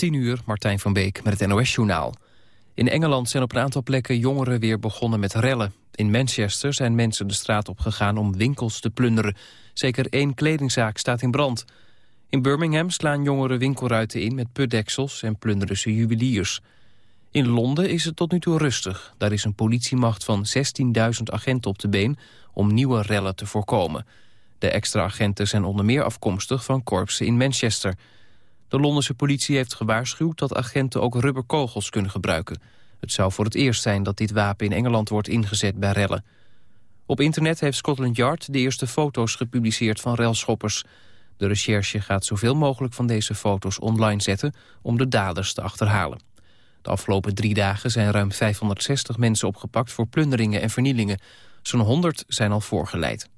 10 uur, Martijn van Beek met het NOS-journaal. In Engeland zijn op een aantal plekken jongeren weer begonnen met rellen. In Manchester zijn mensen de straat op gegaan om winkels te plunderen. Zeker één kledingzaak staat in brand. In Birmingham slaan jongeren winkelruiten in met putdeksels en plunderen ze juweliers. In Londen is het tot nu toe rustig. Daar is een politiemacht van 16.000 agenten op de been om nieuwe rellen te voorkomen. De extra agenten zijn onder meer afkomstig van korpsen in Manchester. De Londense politie heeft gewaarschuwd dat agenten ook rubberkogels kunnen gebruiken. Het zou voor het eerst zijn dat dit wapen in Engeland wordt ingezet bij rellen. Op internet heeft Scotland Yard de eerste foto's gepubliceerd van relschoppers. De recherche gaat zoveel mogelijk van deze foto's online zetten om de daders te achterhalen. De afgelopen drie dagen zijn ruim 560 mensen opgepakt voor plunderingen en vernielingen. Zo'n 100 zijn al voorgeleid.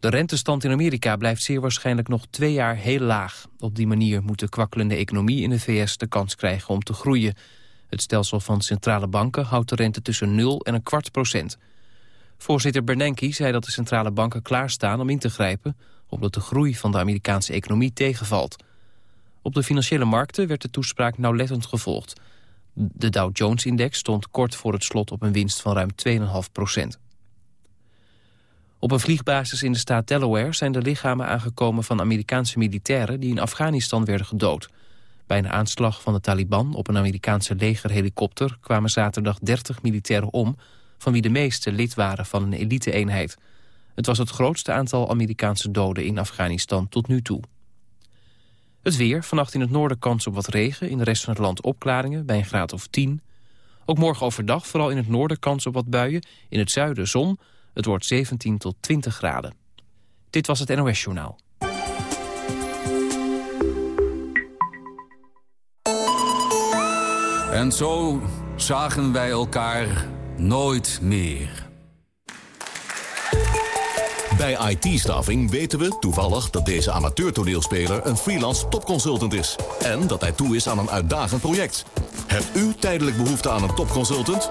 De rentestand in Amerika blijft zeer waarschijnlijk nog twee jaar heel laag. Op die manier moet de kwakkelende economie in de VS de kans krijgen om te groeien. Het stelsel van centrale banken houdt de rente tussen 0 en een kwart procent. Voorzitter Bernanke zei dat de centrale banken klaarstaan om in te grijpen... omdat de groei van de Amerikaanse economie tegenvalt. Op de financiële markten werd de toespraak nauwlettend gevolgd. De Dow Jones-index stond kort voor het slot op een winst van ruim 2,5 procent. Op een vliegbasis in de staat Delaware zijn de lichamen aangekomen van Amerikaanse militairen die in Afghanistan werden gedood. Bij een aanslag van de Taliban op een Amerikaanse legerhelikopter kwamen zaterdag 30 militairen om, van wie de meeste lid waren van een elite-eenheid. Het was het grootste aantal Amerikaanse doden in Afghanistan tot nu toe. Het weer, vannacht in het noorden kans op wat regen, in de rest van het land opklaringen bij een graad of 10. Ook morgen overdag vooral in het noorden kans op wat buien, in het zuiden zon, het wordt 17 tot 20 graden. Dit was het NOS Journaal. En zo zagen wij elkaar nooit meer. Bij IT-staffing weten we toevallig dat deze amateurtoneelspeler een freelance topconsultant is. En dat hij toe is aan een uitdagend project. Hebt u tijdelijk behoefte aan een topconsultant?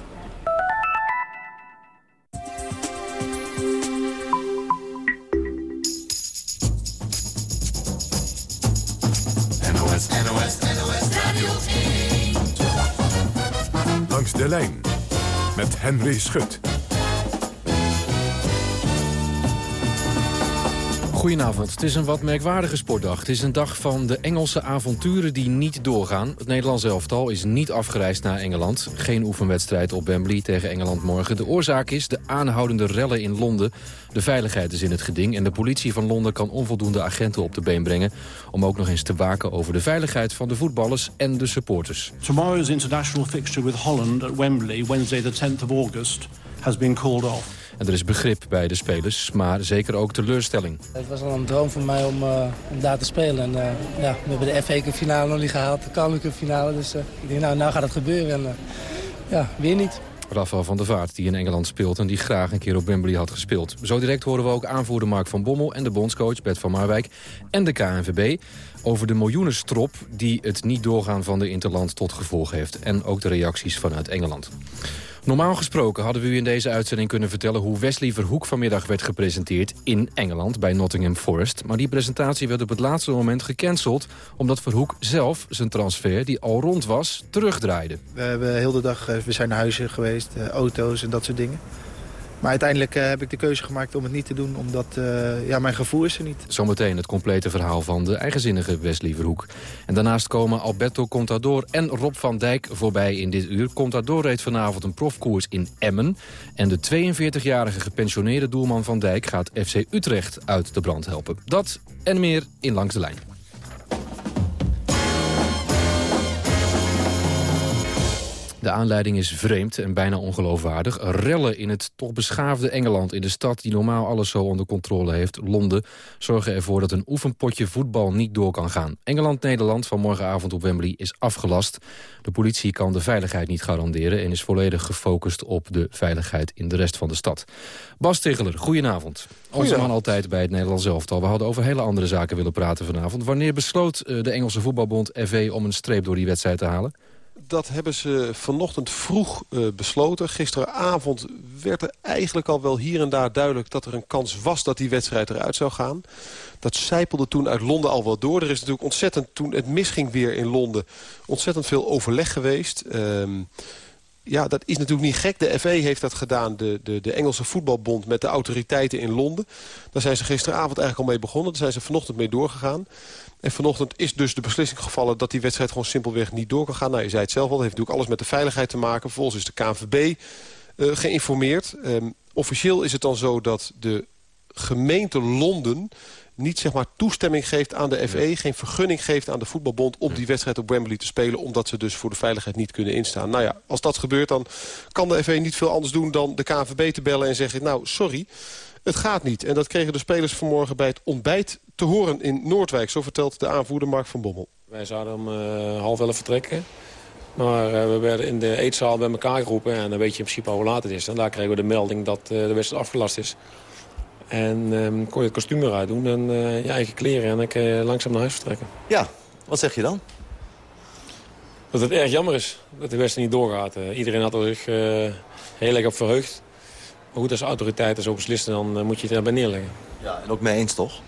De lijn met Henry Schut. Goedenavond. Het is een wat merkwaardige sportdag. Het is een dag van de Engelse avonturen die niet doorgaan. Het Nederlands elftal is niet afgereisd naar Engeland. Geen oefenwedstrijd op Wembley tegen Engeland morgen. De oorzaak is de aanhoudende rellen in Londen. De veiligheid is in het geding en de politie van Londen kan onvoldoende agenten op de been brengen... om ook nog eens te waken over de veiligheid van de voetballers en de supporters. Tomorrow's international fixture with Holland at Wembley, Wednesday the 10th of August, has been called off. En er is begrip bij de spelers, maar zeker ook teleurstelling. Het was al een droom voor mij om, uh, om daar te spelen. En, uh, ja, we hebben de FA Cup finale nog niet gehaald, de Cup finale. Dus uh, ik denk, nou, nou gaat het gebeuren. En ja, weer niet. Rafael van der Vaart, die in Engeland speelt en die graag een keer op Wembley had gespeeld. Zo direct horen we ook aanvoerder Mark van Bommel en de bondscoach Bert van Marwijk en de KNVB over de miljoenenstrop die het niet doorgaan van de Interland tot gevolg heeft. En ook de reacties vanuit Engeland. Normaal gesproken hadden we u in deze uitzending kunnen vertellen... hoe Wesley Verhoek vanmiddag werd gepresenteerd in Engeland bij Nottingham Forest. Maar die presentatie werd op het laatste moment gecanceld... omdat Verhoek zelf zijn transfer, die al rond was, terugdraaide. We hebben heel de dag, we zijn naar huizen geweest, auto's en dat soort dingen. Maar uiteindelijk uh, heb ik de keuze gemaakt om het niet te doen, omdat uh, ja, mijn gevoel is er niet. Zometeen het complete verhaal van de eigenzinnige Wesley Verhoek. En daarnaast komen Alberto Contador en Rob van Dijk voorbij in dit uur. Contador reed vanavond een profkoers in Emmen. En de 42-jarige gepensioneerde doelman van Dijk gaat FC Utrecht uit de brand helpen. Dat en meer in Langs de Lijn. De aanleiding is vreemd en bijna ongeloofwaardig. Rellen in het toch beschaafde Engeland, in de stad die normaal alles zo onder controle heeft, Londen, zorgen ervoor dat een oefenpotje voetbal niet door kan gaan. Engeland-Nederland van morgenavond op Wembley is afgelast. De politie kan de veiligheid niet garanderen en is volledig gefocust op de veiligheid in de rest van de stad. Bas Tegeler, goedenavond. Onze man altijd bij het Nederlands elftal. We hadden over hele andere zaken willen praten vanavond. Wanneer besloot eh, de Engelse voetbalbond FV om een streep door die wedstrijd te halen? Dat hebben ze vanochtend vroeg uh, besloten. Gisteravond werd er eigenlijk al wel hier en daar duidelijk... dat er een kans was dat die wedstrijd eruit zou gaan. Dat zijpelde toen uit Londen al wel door. Er is natuurlijk ontzettend, toen het misging weer in Londen... ontzettend veel overleg geweest... Um, ja, dat is natuurlijk niet gek. De FA heeft dat gedaan, de, de, de Engelse voetbalbond... met de autoriteiten in Londen. Daar zijn ze gisteravond eigenlijk al mee begonnen. Daar zijn ze vanochtend mee doorgegaan. En vanochtend is dus de beslissing gevallen dat die wedstrijd gewoon simpelweg niet door kan gaan. Nou, je zei het zelf al, dat heeft natuurlijk alles met de veiligheid te maken. Vervolgens is de KNVB eh, geïnformeerd. Um, officieel is het dan zo dat de gemeente Londen niet zeg maar, toestemming geeft aan de FE... geen vergunning geeft aan de voetbalbond om die wedstrijd op Wembley te spelen... omdat ze dus voor de veiligheid niet kunnen instaan. Nou ja, als dat gebeurt, dan kan de FE niet veel anders doen... dan de KNVB te bellen en zeggen, nou, sorry, het gaat niet. En dat kregen de spelers vanmorgen bij het ontbijt te horen in Noordwijk. Zo vertelt de aanvoerder Mark van Bommel. Wij zouden om uh, half elf vertrekken. Maar uh, we werden in de eetzaal bij elkaar geroepen. En dan weet je in principe al hoe laat het is. En daar kregen we de melding dat uh, de wedstrijd afgelast is. En um, kon je het kostuum eruit doen en je eigen kleren. En dan je langzaam naar huis vertrekken. Ja, wat zeg je dan? Dat het erg jammer is dat de wedstrijd niet doorgaat. iedereen had er zich heel erg op verheugd. Maar goed, als autoriteiten zo beslissen, dan moet je het erbij neerleggen. Ja, en ook mee eens toch?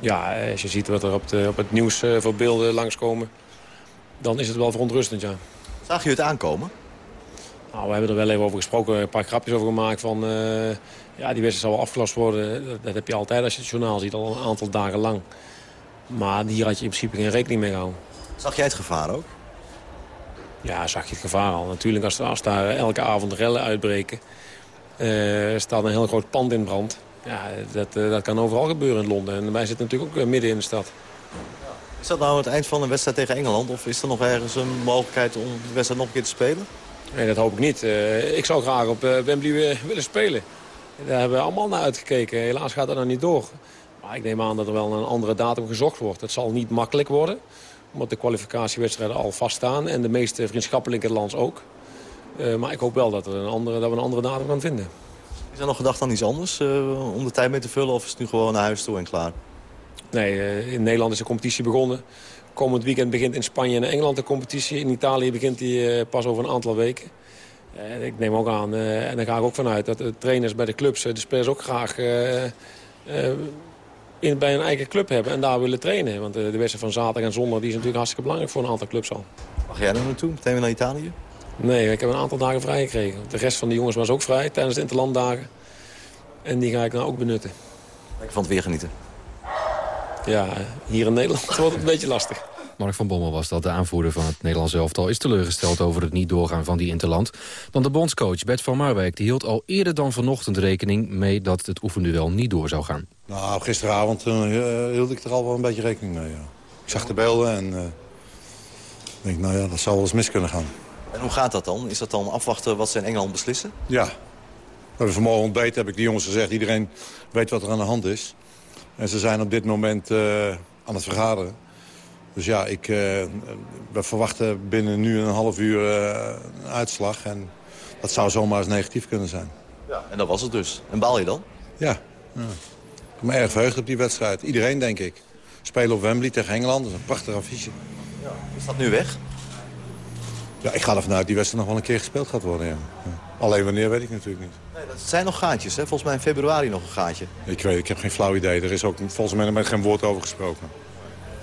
Ja, als je ziet wat er op, de, op het nieuws uh, voor beelden langskomen... dan is het wel verontrustend, ja. Zag je het aankomen? Nou, we hebben er wel even over gesproken, een paar grapjes over gemaakt van... Ja, die wedstrijd zal wel afgelast worden. Dat, heb je altijd als je het journaal ziet, al een aantal dagen lang. Maar hier had je in principe geen rekening mee gehouden. Zag jij het gevaar ook? Ja, zag je het gevaar al. Natuurlijk, als, als daar elke avond rellen uitbreken... Uh, staat een heel groot pand in brand... Ja, dat, eh, dat kan overal gebeuren in Londen. En wij zitten natuurlijk ook eh, midden in de stad. Is dat nou het eind van een wedstrijd tegen Engeland? Of is er nog ergens een mogelijkheid om de wedstrijd nog een keer te spelen? Nee, dat hoop ik niet. Uh, ik zou graag op Wembley willen spelen. Daar hebben we allemaal naar uitgekeken. Helaas gaat dat nog niet door. Maar ik neem aan dat er wel een andere datum gezocht wordt. Het zal niet makkelijk worden. Omdat de kwalificatiewedstrijden al vaststaan. En de meeste vriendschappelijke lands ook. Uh, maar ik hoop wel dat, er een andere, dat we een andere datum gaan vinden. Is er nog gedacht aan iets anders uh, om de tijd mee te vullen? Of is het nu gewoon naar huis toe en klaar? Nee, uh, in Nederland is de competitie begonnen. Komend weekend begint in Spanje en Engeland de competitie. In Italië begint die pas over een aantal weken. Ik neem ook aan, en daar ga ik ook vanuit... dat de trainers bij de clubs de spelers ook graag in, bij een eigen club hebben... en daar willen trainen. Want de wedstrijd van zaterdag en zondag die is natuurlijk hartstikke belangrijk voor een aantal clubs al. Mag jij er naartoe? Meteen weer naar Italië? Nee, ik heb een aantal dagen vrij gekregen. De rest van de jongens was ook vrij tijdens de interlanddagen. En die ga ik nou ook benutten. Lekker van het weer genieten. Ja, hier in Nederland wordt het een beetje lastig. Mark van Bommel was dat, de aanvoerder van het Nederlands elftal... is teleurgesteld over het niet doorgaan van die interland. Want de bondscoach Bert van Marwijk die hield al eerder dan vanochtend rekening... mee dat het oefenduel niet door zou gaan. Nou, gisteravond uh, hield ik er al wel een beetje rekening mee. Ja. Ik zag de beelden en uh, denk, nou ja, dat zou wel eens mis kunnen gaan. En hoe gaat dat dan? Is dat dan afwachten wat ze in Engeland beslissen? Ja. Nou, vanmorgen ontbeten heb ik die jongens gezegd... iedereen weet wat er aan de hand is. En ze zijn op dit moment uh, aan het vergaderen. Dus ja, ik, uh, we verwachten binnen nu een half uur uh, een uitslag. En dat zou zomaar eens negatief kunnen zijn. Ja. En dat was het dus. En baal je dan? Ja. ja. Ik ben erg verheugd op die wedstrijd. Iedereen, denk ik. Spelen op Wembley tegen Engeland. Dat is een prachtig affiche. Ja. Is dat nu weg? Ja, ik ga ervan uit dat die wedstrijd nog wel een keer gespeeld gaat worden. Ja. Alleen wanneer weet ik natuurlijk niet. Nee, dat zijn nog gaatjes, hè? Volgens mij in februari nog een gaatje. Ik weet, ik heb geen flauw idee. Er is ook volgens mij met geen woord over gesproken.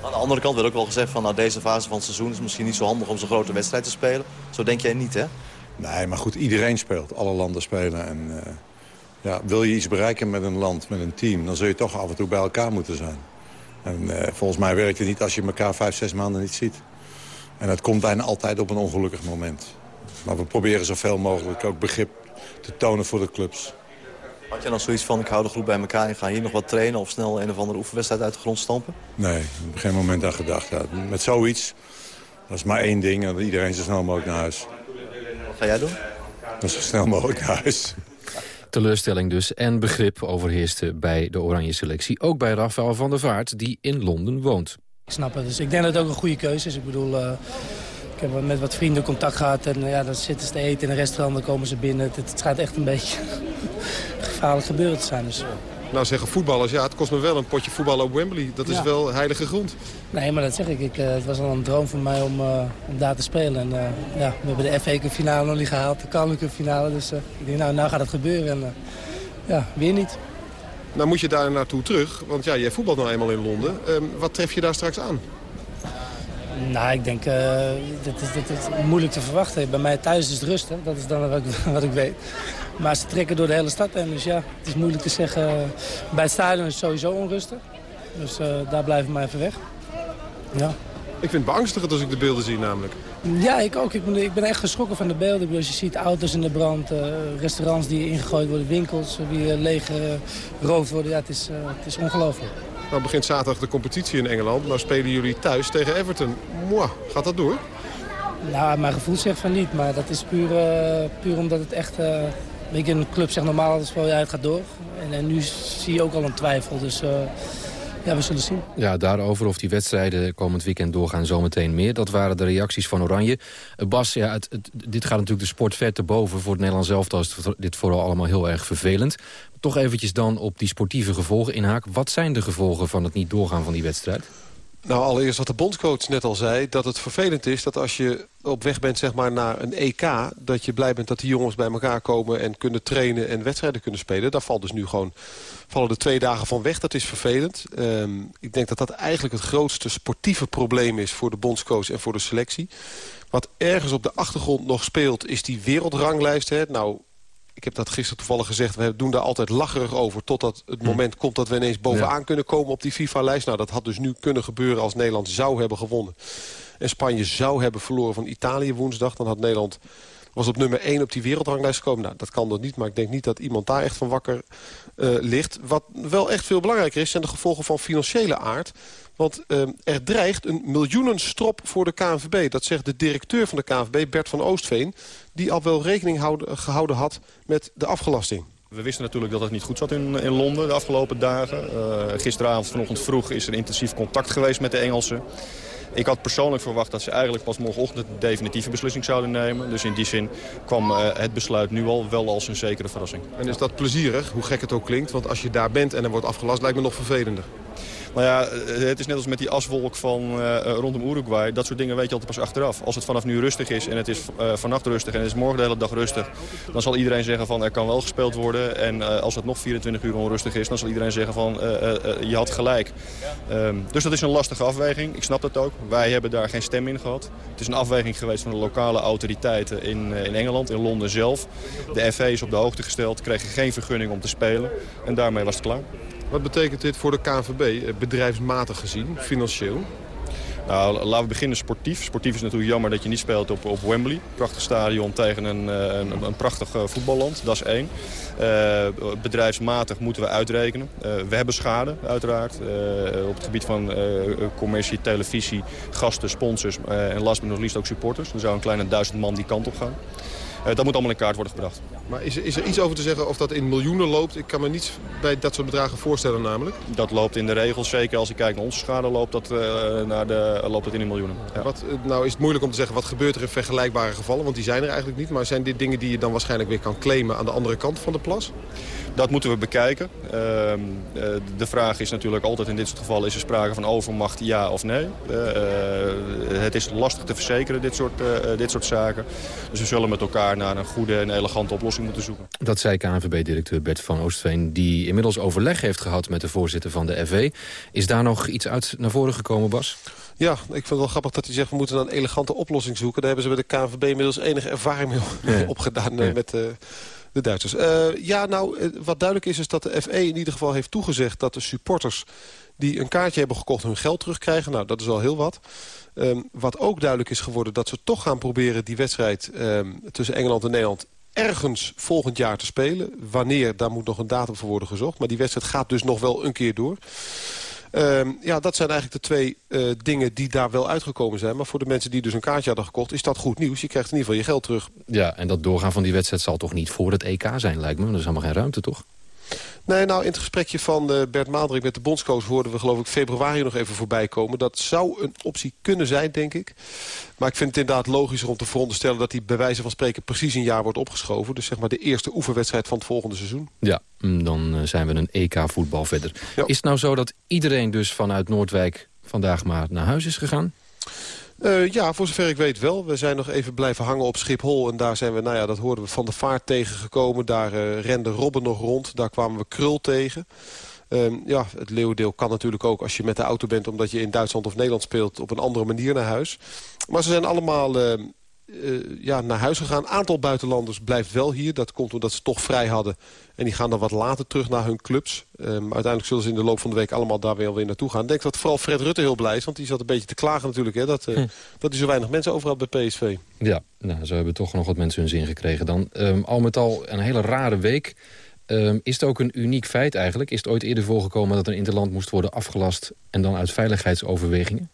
Aan de andere kant werd ook wel gezegd van nou, deze fase van het seizoen is misschien niet zo handig om zo'n grote wedstrijd te spelen. Zo denk jij niet, hè? Nee, maar goed, iedereen speelt. Alle landen spelen. En uh, ja, wil je iets bereiken met een land, met een team, dan zul je toch af en toe bij elkaar moeten zijn. En uh, volgens mij werkt het niet als je elkaar vijf, zes maanden niet ziet. En dat komt bijna altijd op een ongelukkig moment. Maar we proberen zoveel mogelijk ook begrip te tonen voor de clubs. Had je dan zoiets van, ik hou de groep bij elkaar en ga hier nog wat trainen... of snel een of andere oefenwedstrijd uit de grond stampen? Nee, ik heb geen moment aan gedacht. Ja, met zoiets, dat is maar één ding. Dat iedereen zo snel mogelijk naar huis. ga jij doen? Dat zo snel mogelijk naar huis. Teleurstelling dus en begrip overheerste bij de oranje selectie. Ook bij Rafael van der Vaart, die in Londen woont. Ik snap het, dus ik denk dat het ook een goede keuze is. Ik bedoel, uh, ik heb met wat vrienden contact gehad en uh, ja, dan zitten ze te eten in een restaurant, dan komen ze binnen. Het, het gaat echt een beetje gevaarlijk gebeuren te zijn. Dus. Nou zeggen voetballers, ja, het kost me wel een potje voetballen op Wembley. Dat is Ja. wel heilige grond. Nee, maar dat zeg ik. ik eh, het was al een droom voor mij om, uh, om daar te spelen. En uh, ja, we hebben de FA Cup finale nog niet gehaald, de Carling Cup finale. Dus ik denk, nou, nou gaat het gebeuren. En ja, weer niet. Nou moet je daar naartoe terug, want ja, jij voetbalt nou eenmaal in Londen. Um, wat tref je daar straks aan? Nou, ik denk, uh, dat, is, dat is moeilijk te verwachten. Bij mij thuis is het rustig, dat is dan wat ik, wat ik weet. Maar ze trekken door de hele stad heen, dus ja, het is moeilijk te zeggen. Bij het stadion is het sowieso onrustig, dus uh, daar blijven we maar even weg. Ja. Ik vind het beangstigend als ik de beelden zie namelijk. Ja, ik ook. Ik ben, ik ben echt geschrokken van de beelden. Als je ziet auto's in de brand, uh, restaurants die ingegooid worden, winkels die uh, leeg geroofd worden. Ja, het is, het is ongelooflijk. Nou begint zaterdag de competitie in Engeland. Nou spelen jullie thuis tegen Everton. Mwah, gaat dat door? Nou, mijn gevoel zegt van niet. Maar dat is puur, puur omdat het echt... Weet je, een club zegt normaal dat ja, het gaat door. En, nu zie je ook al een twijfel. Dus uh, ja, we zullen zien. Ja, daarover of die wedstrijden komend weekend doorgaan zometeen meer. Dat waren de reacties van Oranje. Bas, ja, dit gaat natuurlijk de sport ver te boven. Voor het Nederlands elftal is dit vooral allemaal heel erg vervelend. Toch eventjes dan op die sportieve gevolgen inhaak. Wat zijn de gevolgen van het niet doorgaan van die wedstrijd? Nou, allereerst wat de bondscoach net al zei... dat het vervelend is dat als je op weg bent zeg maar, naar een EK... dat je blij bent dat die jongens bij elkaar komen... en kunnen trainen en wedstrijden kunnen spelen. Daar valt dus nu gewoon vallen de twee dagen van weg. Dat is vervelend. Um, ik denk dat dat eigenlijk het grootste sportieve probleem is... voor de bondscoach en voor de selectie. Wat ergens op de achtergrond nog speelt, is die wereldranglijst. Hè? Nou, ik heb dat gisteren toevallig gezegd. We doen daar altijd lacherig over totdat het moment komt dat we ineens bovenaan ja. kunnen komen op die FIFA-lijst. Nou, dat had dus nu kunnen gebeuren als Nederland zou hebben gewonnen. En Spanje zou hebben verloren van Italië woensdag. Dan had Nederland was op nummer 1 op die wereldranglijst gekomen. Nou, dat kan dat niet, maar ik denk niet dat iemand daar echt van wakker uh, ligt. Wat wel echt veel belangrijker is, zijn de gevolgen van financiële aard. Want uh, er dreigt een miljoenenstrop voor de KNVB. Dat zegt de directeur van de KNVB, Bert van Oostveen... die al wel rekening houden, gehouden had met de afgelasting. We wisten natuurlijk dat het niet goed zat in, in Londen de afgelopen dagen. Uh, gisteravond, vanochtend vroeg, is er intensief contact geweest met de Engelsen. Ik had persoonlijk verwacht dat ze eigenlijk pas morgenochtend de definitieve beslissing zouden nemen. Dus in die zin kwam uh, het besluit nu al wel als een zekere verrassing. En is dat plezierig, hoe gek het ook klinkt? Want als je daar bent en er wordt afgelast, lijkt me nog vervelender. Nou ja, het is net als met die aswolk van uh, rondom Uruguay. Dat soort dingen weet je altijd pas achteraf. Als het vanaf nu rustig is en het is uh, vannacht rustig en het is morgen de hele dag rustig... dan zal iedereen zeggen van er kan wel gespeeld worden. En als het nog 24 uur onrustig is, dan zal iedereen zeggen van je had gelijk. Um, dus dat is een lastige afweging. Ik snap dat ook. Wij hebben daar geen stem in gehad. Het is een afweging geweest van de lokale autoriteiten in, in Engeland, in Londen zelf. De FA is op de hoogte gesteld, kregen geen vergunning om te spelen. En daarmee was het klaar. Wat betekent dit voor de KNVB, bedrijfsmatig gezien, financieel? Nou, laten we beginnen sportief. Sportief is natuurlijk jammer dat je niet speelt op, op Wembley. Prachtig stadion tegen een, een, een prachtig voetballand, dat is één. Bedrijfsmatig moeten we uitrekenen. We hebben schade, uiteraard. Op het gebied van commercie, televisie, gasten, sponsors en last but not least ook supporters. Er zou een kleine duizend man die kant op gaan. Dat moet allemaal in kaart worden gebracht. Maar is er, is er iets over te zeggen of dat in miljoenen loopt? Ik kan me niets bij dat soort bedragen voorstellen namelijk. Dat loopt in de regels, zeker als ik kijk naar onze schade, loopt dat, uh, naar de, loopt dat in de miljoenen. Ja. Wat, nou is het moeilijk om te zeggen, wat gebeurt er in vergelijkbare gevallen? Want die zijn er eigenlijk niet. Maar zijn dit dingen die je dan waarschijnlijk weer kan claimen aan de andere kant van de plas? Dat moeten we bekijken. Uh, de vraag is natuurlijk altijd in dit soort gevallen... is er sprake van overmacht, ja of nee? het is lastig te verzekeren, dit soort, dit soort zaken. Dus we zullen met elkaar naar een goede en elegante oplossing moeten zoeken. Dat zei KNVB-directeur Bert van Oostveen... die inmiddels overleg heeft gehad met de voorzitter van de FV. Is daar nog iets uit naar voren gekomen, Bas? Ja, ik vind het wel grappig dat hij zegt... we moeten een elegante oplossing zoeken. Daar hebben ze bij de KNVB inmiddels enige ervaring mee ja. opgedaan ja. met... Uh, de Duitsers. Uh, ja, nou, wat duidelijk is, is dat de FE in ieder geval heeft toegezegd... dat de supporters die een kaartje hebben gekocht hun geld terugkrijgen. Nou, dat is al heel wat. Um, wat ook duidelijk is geworden, dat ze toch gaan proberen... die wedstrijd um, tussen Engeland en Nederland ergens volgend jaar te spelen. Wanneer, daar moet nog een datum voor worden gezocht. Maar die wedstrijd gaat dus nog wel een keer door. Ehm, ja, dat zijn eigenlijk de twee uh, dingen die daar wel uitgekomen zijn. Maar voor de mensen die dus een kaartje hadden gekocht... is dat goed nieuws. Je krijgt in ieder geval je geld terug. Ja, en dat doorgaan van die wedstrijd zal toch niet voor het EK zijn, lijkt me. Er is helemaal geen ruimte, toch? Nee, nou, in het gesprekje van uh, Bert Maaldrik met de bondscoach... hoorden we geloof ik februari nog even voorbij komen. Dat zou een optie kunnen zijn, denk ik. Maar ik vind het inderdaad logischer om te veronderstellen... dat die bij wijze van spreken precies een jaar wordt opgeschoven. Dus zeg maar de eerste oefenwedstrijd van het volgende seizoen. Ja, mm, dan uh, zijn we een EK-voetbal verder. Ja. Is het nou zo dat iedereen dus vanuit Noordwijk vandaag maar naar huis is gegaan? Uh, ja, voor zover ik weet wel. We zijn nog even blijven hangen op Schiphol. En daar zijn we, nou ja, dat hoorden we van de vaart tegengekomen. Daar uh, rende Robben nog rond. Daar kwamen we Krul tegen. Uh, ja, het leeuwendeel kan natuurlijk ook als je met de auto bent... omdat je in Duitsland of Nederland speelt op een andere manier naar huis. Maar ze zijn allemaal uh, ja, naar huis gegaan. Een aantal buitenlanders blijft wel hier. Dat komt omdat ze toch vrij hadden. En die gaan dan wat later terug naar hun clubs. Um, uiteindelijk zullen ze in de loop van de week allemaal daar weer, weer naartoe gaan. Ik denk dat vooral Fred Rutte heel blij is. Want die zat een beetje te klagen natuurlijk. Hè, dat, uh, hm. dat hij zo weinig mensen over had bij PSV. Ja, nou, zo hebben toch nog wat mensen hun zin gekregen dan. Um, al met al een hele rare week. Um, is het ook een uniek feit eigenlijk? Is het ooit eerder voorgekomen dat een interland moest worden afgelast... en dan uit veiligheidsoverwegingen?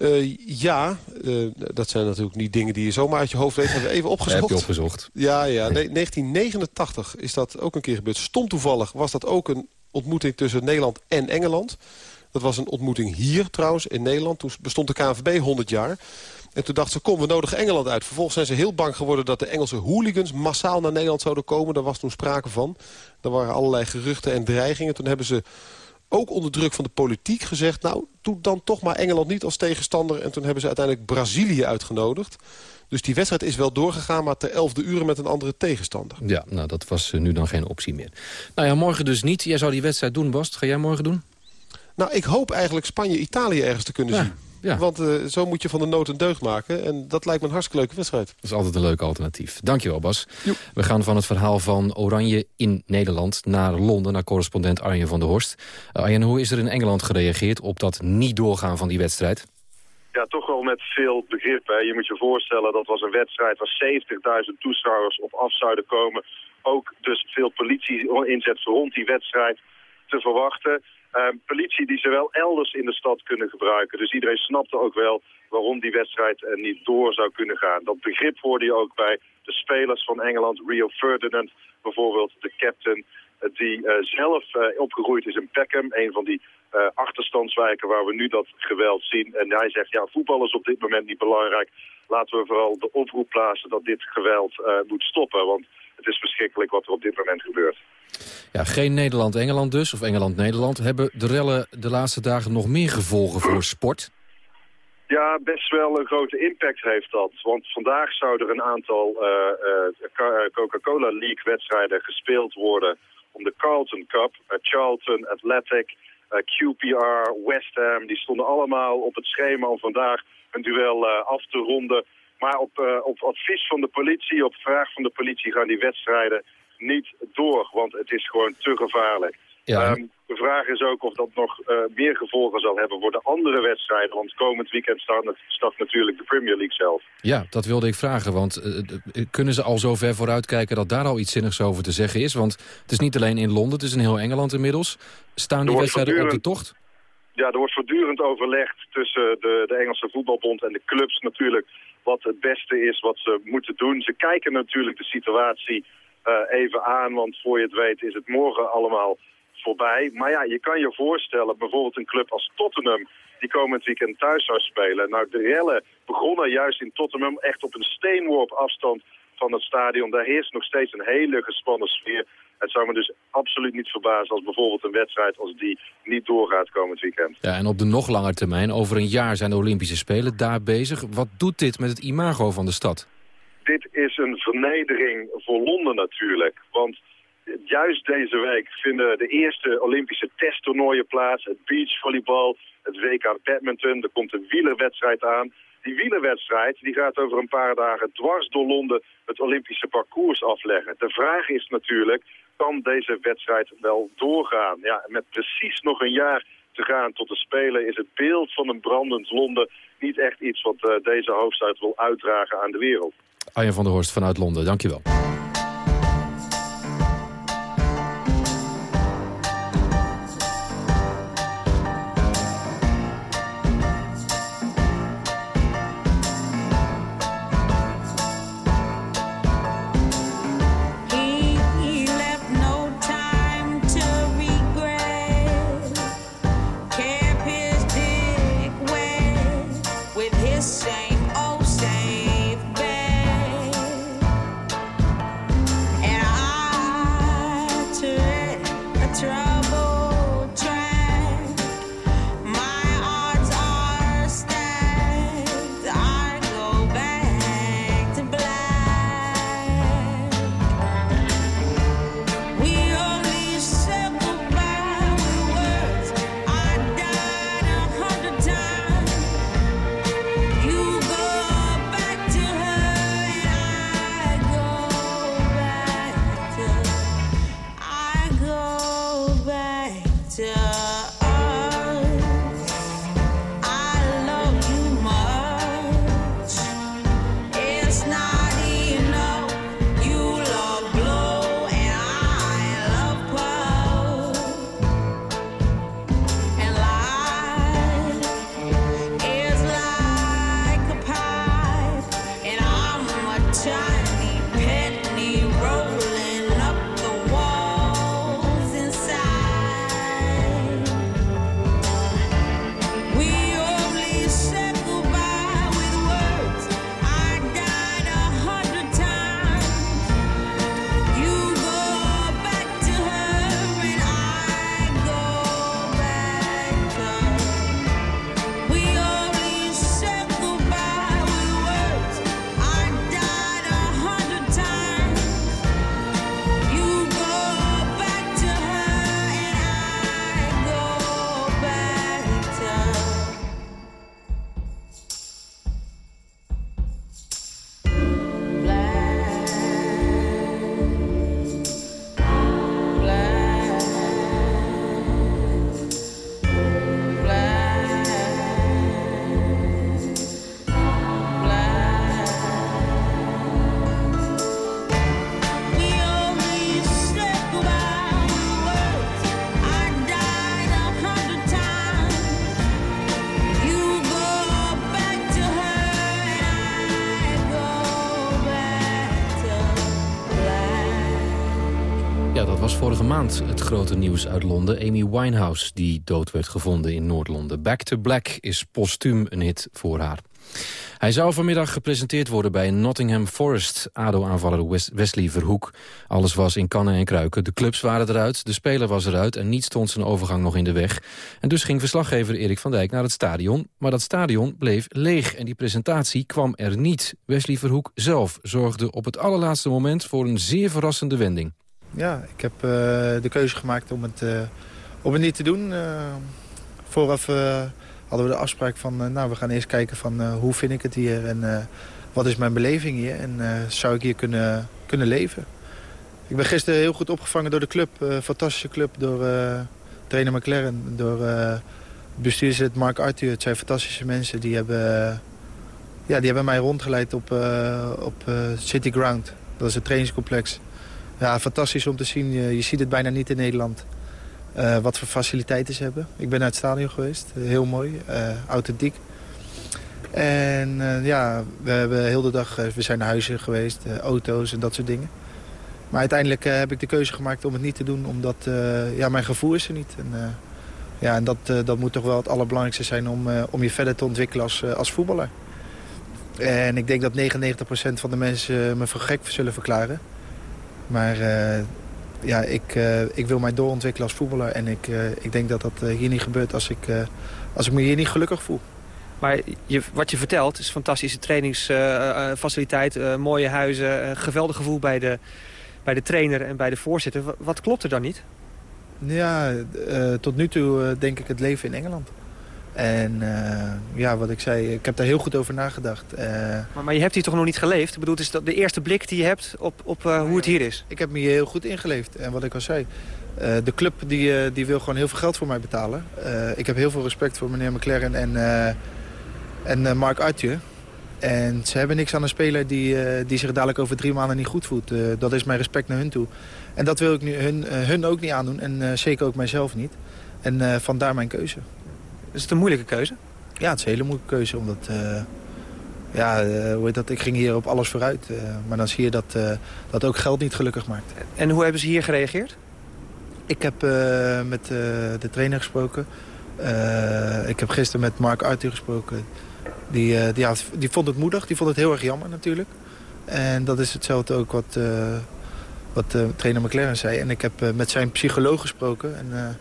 Uh, ja, uh, dat zijn natuurlijk niet dingen die je zomaar uit je hoofd weet. Hebben we even opgezocht. Heb je opgezocht? Ja, ja. Nee, 1989 is dat ook een keer gebeurd. Stom toevallig was dat ook een ontmoeting tussen Nederland en Engeland. Dat was een ontmoeting hier trouwens, in Nederland. Toen bestond de KNVB 100 jaar. En toen dachten ze, kom, we nodigen Engeland uit. Vervolgens zijn ze heel bang geworden dat de Engelse hooligans... massaal naar Nederland zouden komen. Daar was toen sprake van. Er waren allerlei geruchten en dreigingen. Toen hebben ze ook onder druk van de politiek gezegd... nou, doe dan toch maar Engeland niet als tegenstander. En toen hebben ze uiteindelijk Brazilië uitgenodigd. Dus die wedstrijd is wel doorgegaan, maar ter elfde uren met een andere tegenstander. Ja, nou, dat was nu dan geen optie meer. Nou ja, morgen dus niet. Jij zou die wedstrijd doen, Bast. Ga jij morgen doen? Nou, ik hoop eigenlijk Spanje-Italië ergens te kunnen ja. zien. Ja. Want uh, zo moet je van de nood een deugd maken. En dat lijkt me een hartstikke leuke wedstrijd. Dat is altijd een leuk alternatief. Dankjewel, Bas. We gaan van het verhaal van Oranje in Nederland naar Londen... naar correspondent Arjen van der Horst. Uh, Arjen, hoe is er in Engeland gereageerd op dat niet doorgaan van die wedstrijd? Ja, toch wel met veel begrip. Hè. Je moet je voorstellen, dat was een wedstrijd waar 70.000 toeschouwers op af zouden komen. Ook dus veel politie inzet rond die wedstrijd te verwachten. Uh, politie die ze wel elders in de stad kunnen gebruiken. Dus iedereen snapte ook wel waarom die wedstrijd niet door zou kunnen gaan. Dat begrip hoorde je ook bij de spelers van Engeland. Rio Ferdinand bijvoorbeeld, de captain, uh, die zelf opgegroeid is in Peckham. Een van die achterstandswijken waar we nu dat geweld zien. En hij zegt, ja, voetbal is op dit moment niet belangrijk. Laten we vooral de oproep plaatsen dat dit geweld moet stoppen. Want het is verschrikkelijk wat er op dit moment gebeurt. Ja, geen Nederland-Engeland dus, of Engeland-Nederland. Hebben de rellen de laatste dagen nog meer gevolgen voor sport? Ja, best wel een grote impact heeft dat. Want vandaag zouden er een aantal uh, uh, Coca-Cola League wedstrijden gespeeld worden... om de Carlton Cup, uh, Charlton, Athletic, QPR, West Ham... die stonden allemaal op het schema om vandaag een duel af te ronden. Maar op, op advies van de politie, op vraag van de politie gaan die wedstrijden niet door, want het is gewoon te gevaarlijk. Ja. Um, de vraag is ook of dat nog uh, meer gevolgen zal hebben voor de andere wedstrijden. Want komend weekend start, start natuurlijk de Premier League zelf. Ja, dat wilde ik vragen. Want uh, kunnen ze al zo ver vooruitkijken dat daar al iets zinnigs over te zeggen is? Want het is niet alleen in Londen, het is in heel Engeland inmiddels. Staan die wedstrijden op de tocht? Ja, er wordt voortdurend overlegd tussen de, de Engelse voetbalbond en de clubs natuurlijk... wat het beste is wat ze moeten doen. Ze kijken natuurlijk de situatie uh, even aan, want voor je het weet is het morgen allemaal voorbij. Maar ja, je kan je voorstellen, bijvoorbeeld een club als Tottenham... die komend weekend thuis zou spelen. Nou, de rellen begonnen juist in Tottenham echt op een steenworp afstand van het stadion. Daar heerst nog steeds een hele gespannen sfeer. Het zou me dus absoluut niet verbazen als bijvoorbeeld een wedstrijd als die niet doorgaat komend weekend. Ja, en op de nog langere termijn, over een jaar zijn de Olympische Spelen daar bezig. Wat doet dit met het imago van de stad? dit is een vernedering voor Londen natuurlijk. Want juist deze week vinden de eerste Olympische testtoernooien plaats. Het beachvolleybal, het WK badminton, er komt een wielerwedstrijd aan. Die wielerwedstrijd die gaat over een paar dagen dwars door Londen het Olympische parcours afleggen. De vraag is natuurlijk, kan deze wedstrijd wel doorgaan? Ja, met precies nog een jaar te gaan tot de Spelen is het beeld van een brandend Londen niet echt iets wat uh, deze hoofdstad wil uitdragen aan de wereld. Arjen van der Horst vanuit Londen, dankjewel. Het grote nieuws uit Londen. Amy Winehouse, die dood werd gevonden in Noord-Londen. Back to Black is postuum een hit voor haar. Hij zou vanmiddag gepresenteerd worden bij Nottingham Forest. ADO-aanvaller Wesley Verhoek. Alles was in kannen en kruiken. De clubs waren eruit, de speler was eruit... en niet stond zijn overgang nog in de weg. En dus ging verslaggever Erik van Dijk naar het stadion. Maar dat stadion bleef leeg en die presentatie kwam er niet. Wesley Verhoek zelf zorgde op het allerlaatste moment... voor een zeer verrassende wending. Ja, ik heb uh, de keuze gemaakt om het, uh, om het niet te doen. Uh, vooraf hadden we de afspraak van... nou, we gaan eerst kijken van hoe vind ik het hier... en wat is mijn beleving hier... en zou ik hier kunnen, kunnen leven. Ik ben gisteren heel goed opgevangen door de club. fantastische club, door trainer McLaren... door bestuurslid Mark Arthur. Het zijn fantastische mensen. Die hebben, ja, die hebben mij rondgeleid op, op City Ground. Dat is het trainingscomplex... Ja, fantastisch om te zien. Je, ziet het bijna niet in Nederland. Uh, wat voor faciliteiten ze hebben. Ik ben naar het stadion geweest. Heel mooi. Uh, authentiek. En uh, ja, we hebben heel de dag... we zijn naar huizen geweest. auto's en dat soort dingen. Maar uiteindelijk heb ik de keuze gemaakt om het niet te doen. Omdat ja, mijn gevoel is er niet. En, ja, en dat, dat moet toch wel het allerbelangrijkste zijn om, om je verder te ontwikkelen als, als voetballer. En ik denk dat 99% van de mensen me voor gek zullen verklaren. Maar uh, ja, ik, uh, ik wil mij doorontwikkelen als voetballer. En ik, uh, ik denk dat dat hier niet gebeurt als ik, als ik me hier niet gelukkig voel. Maar je, wat je vertelt is fantastische trainingsfaciliteit, mooie huizen, geweldig gevoel bij de, bij de trainer en bij de voorzitter. Wat klopt er dan niet? Ja, tot nu toe denk ik het leven in Engeland. En uh, ja, wat ik zei, ik heb daar heel goed over nagedacht. Uh, maar, maar, je hebt hier toch nog niet geleefd? Ik bedoel, is de eerste blik die je hebt op, op uh, hoe het hier is. Ik heb me hier heel goed ingeleefd. En wat ik al zei, de club die, die wil gewoon heel veel geld voor mij betalen. ik heb heel veel respect voor meneer McLaren en, en Mark Arthur. En ze hebben niks aan een speler die, die zich dadelijk over drie maanden niet goed voelt. dat is mijn respect naar hun toe. En dat wil ik nu hun, hun ook niet aandoen. En zeker ook mijzelf niet. En vandaar mijn keuze. Is het een moeilijke keuze? Ja, het is een hele moeilijke keuze. Omdat, uh, ja, uh, hoe heet dat? ik ging hier op alles vooruit. Uh, maar dan zie je dat, dat ook geld niet gelukkig maakt. En hoe hebben ze hier gereageerd? Ik heb met de trainer gesproken. ik heb gisteren met Mark Arthur gesproken. Die, die, ja, die vond het moedig. Die vond het heel erg jammer natuurlijk. En dat is hetzelfde ook wat, wat trainer McLaren zei. En ik heb met zijn psycholoog gesproken. En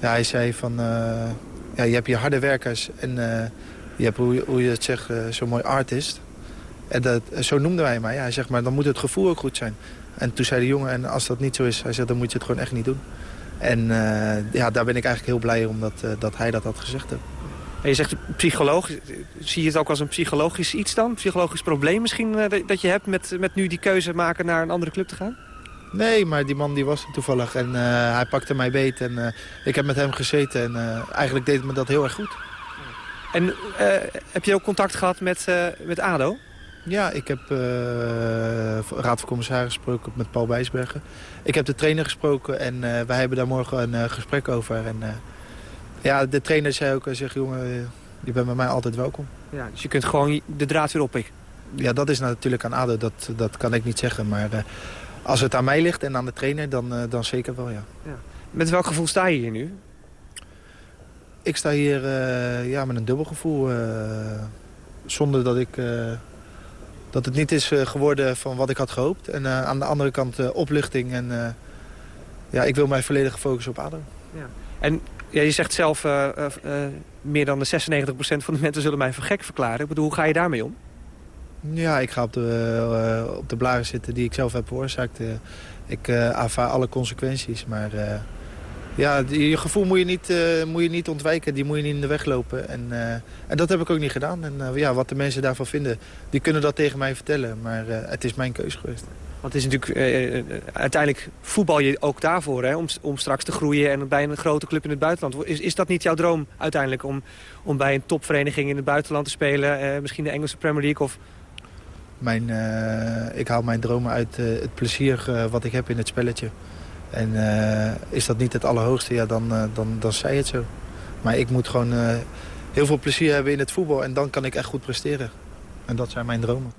ja, hij zei van ja, je hebt hier harde werkers en uh, je hebt, hoe, hoe je het zegt, uh, zo'n mooi artist. En dat, zo noemde hij mij. Ja, hij maar dan moet het gevoel ook goed zijn. En toen zei de jongen, en als dat niet zo is, hij zegt, dan moet je het gewoon echt niet doen. En ja, daar ben ik eigenlijk heel blij om dat, dat hij dat had gezegd. En je zegt psycholoog, zie je het ook als een psychologisch iets dan? Psychologisch probleem misschien dat je hebt met, met nu die keuze maken naar een andere club te gaan? Nee, maar die man die was er toevallig en uh, hij pakte mij beet. En uh, ik heb met hem gezeten en uh, eigenlijk deed me dat heel erg goed. En heb je ook contact gehad met, met ADO? Ja, ik heb raad van commissarissen gesproken met Paul Wijsbergen. Ik heb de trainer gesproken en wij hebben daar morgen een gesprek over. En, ja, de trainer zei ook, zegt jongen, je bent bij mij altijd welkom. Ja, dus je kunt gewoon de draad weer oppikken? Ja, dat is natuurlijk aan ADO, dat, dat kan ik niet zeggen. Maar als het aan mij ligt en aan de trainer, dan, uh, dan zeker wel, ja. ja. Met welk gevoel sta je hier nu? Ik sta hier uh, ja, met een dubbel gevoel. Uh, zonder dat, ik, dat het niet is geworden van wat ik had gehoopt. En aan de andere kant opluchting. En ja, ik wil mij volledig focussen op ADO. Ja. En ja, je zegt zelf, meer dan de 96% van de mensen zullen mij voor gek verklaren. Ik bedoel, hoe ga je daarmee om? Ja, ik ga op de, uh, op de blaren zitten die ik zelf heb veroorzaakt. Uh, ik uh, aanvaar alle consequenties, maar ja, je gevoel moet je, niet, moet je niet ontwijken. Die moet je niet in de weg lopen. En, en dat heb ik ook niet gedaan. En ja, wat de mensen daarvan vinden, die kunnen dat tegen mij vertellen. Maar het is mijn keuze geweest. Want het is natuurlijk, uiteindelijk voetbal je ook daarvoor, hè, om, om straks te groeien en bij een grote club in het buitenland. Is, is dat niet jouw droom uiteindelijk, om, om bij een topvereniging in het buitenland te spelen? misschien de Engelse Premier League of mijn, uh, ik haal mijn dromen uit uh, het plezier uh, wat ik heb in het spelletje. En is dat niet het allerhoogste, ja, dan, dan, dan zei het zo. Maar ik moet gewoon heel veel plezier hebben in het voetbal en dan kan ik echt goed presteren. En dat zijn mijn dromen.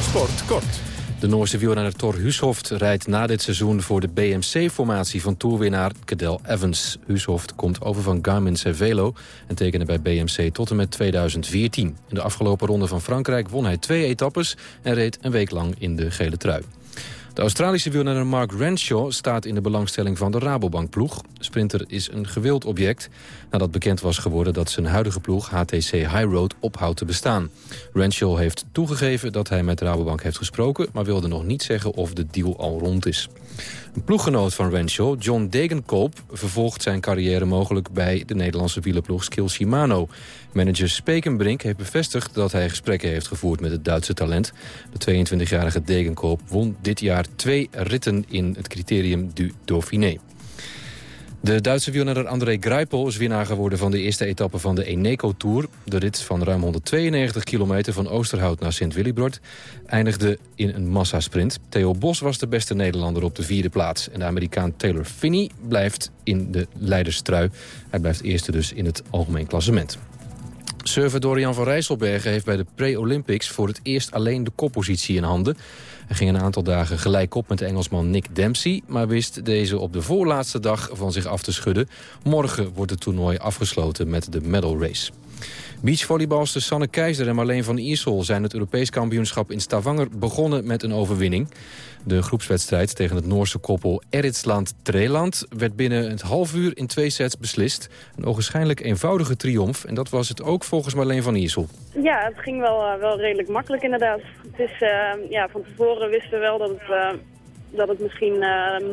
Sport kort. De Noorse wielrenner Thor Hushoft rijdt na dit seizoen voor de BMC-formatie van toerwinnaar Cadel Evans. Hushoft komt over van Garmin Cervelo en tekende bij BMC tot en met 2014. In de afgelopen ronde van Frankrijk won hij twee etappes en reed een week lang in de gele trui. De Australische wielrenner Mark Renshaw staat in de belangstelling van de Rabobank-ploeg. Sprinter is een gewild object nadat bekend was geworden dat zijn huidige ploeg HTC Highroad ophoudt te bestaan. Renshaw heeft toegegeven dat hij met Rabobank heeft gesproken, maar wilde nog niet zeggen of de deal al rond is. Een ploeggenoot van Renshaw, John Degenkolb, vervolgt zijn carrière mogelijk bij de Nederlandse wielerploeg Skill Shimano. Manager Spekenbrink heeft bevestigd dat hij gesprekken heeft gevoerd met het Duitse talent. De 22-jarige Degenkolb won dit jaar twee ritten in het criterium du Dauphiné. De Duitse wielrenner André Greipel is winnaar geworden van de eerste etappe van de Eneco Tour. De rit van ruim 192 kilometer van Oosterhout naar Sint-Willibrord eindigde in een massasprint. Theo Bos was de beste Nederlander op de vierde plaats. En de Amerikaan Taylor Finney blijft in de leiderstrui. Hij blijft eerste dus in het algemeen klassement. Surfer Dorian van Rijsselbergen heeft bij de Pre-Olympics voor het eerst alleen de koppositie in handen. Hij ging een aantal dagen gelijk op met de Engelsman Nick Dempsey... maar wist deze op de voorlaatste dag van zich af te schudden. Morgen wordt het toernooi afgesloten met de medal race. Beachvolleybalsters Sanne Keizer en Marleen van Iersel... zijn het Europees kampioenschap in Stavanger begonnen met een overwinning. De groepswedstrijd tegen het Noorse koppel Eritsland-Treland... werd binnen het half uur in twee sets beslist. Een ogenschijnlijk eenvoudige triomf. En dat was het ook volgens Marleen van Iersel. Ja, het ging wel, uh, wel redelijk makkelijk inderdaad. Het is, uh, ja, van tevoren wisten we wel dat het, uh, dat het misschien ehm,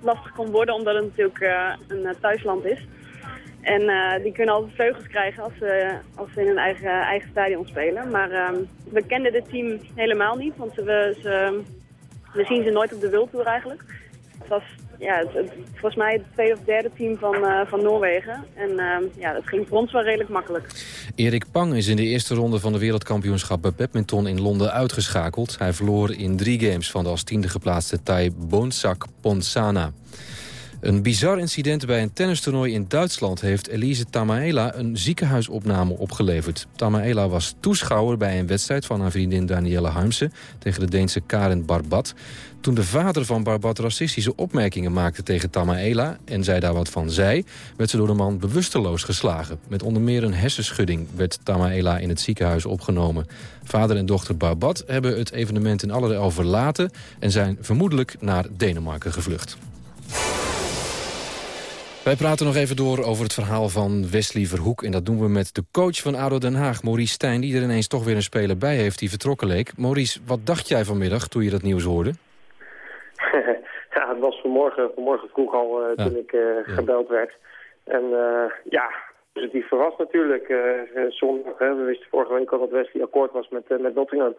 lastig kon worden... omdat het natuurlijk een thuisland is. En uh, die kunnen altijd vleugels krijgen als ze, als ze in hun eigen, eigen stadion spelen. Maar uh, we kenden dit team helemaal niet, want we, ze, we zien ze nooit op de World eigenlijk. Het was ja, het, volgens mij het tweede of derde team van, uh, van Noorwegen. En uh, ja, dat ging voor ons wel redelijk makkelijk. Erik Pang is in de eerste ronde van de wereldkampioenschap bij badminton in Londen uitgeschakeld. Hij verloor in drie games van de als tiende geplaatste Thai Bonsak Ponsana. Een bizar incident bij een tennistoernooi in Duitsland... heeft Elise Tamaela een ziekenhuisopname opgeleverd. Tamaela was toeschouwer bij een wedstrijd van haar vriendin Danielle Harmsen... tegen de Deense Karen Barbat. Toen de vader van Barbat racistische opmerkingen maakte tegen Tamaela... en zij daar wat van zei, werd ze door de man bewusteloos geslagen. Met onder meer een hersenschudding werd Tamaela in het ziekenhuis opgenomen. Vader en dochter Barbat hebben het evenement in allerijl verlaten... en zijn vermoedelijk naar Denemarken gevlucht. Wij praten nog even door over het verhaal van Wesley Verhoek. En dat doen we met de coach van ADO Den Haag, Maurice Stijn... die er ineens toch weer een speler bij heeft die vertrokken leek. Maurice, wat dacht jij vanmiddag toen je dat nieuws hoorde? ja, het was vanmorgen, vanmorgen vroeg al uh, ja. toen ik uh, gebeld werd. En uh, ja, positief verrast natuurlijk. zondag, hè, we wisten vorige week al dat Wesley akkoord was met, met Nottingham.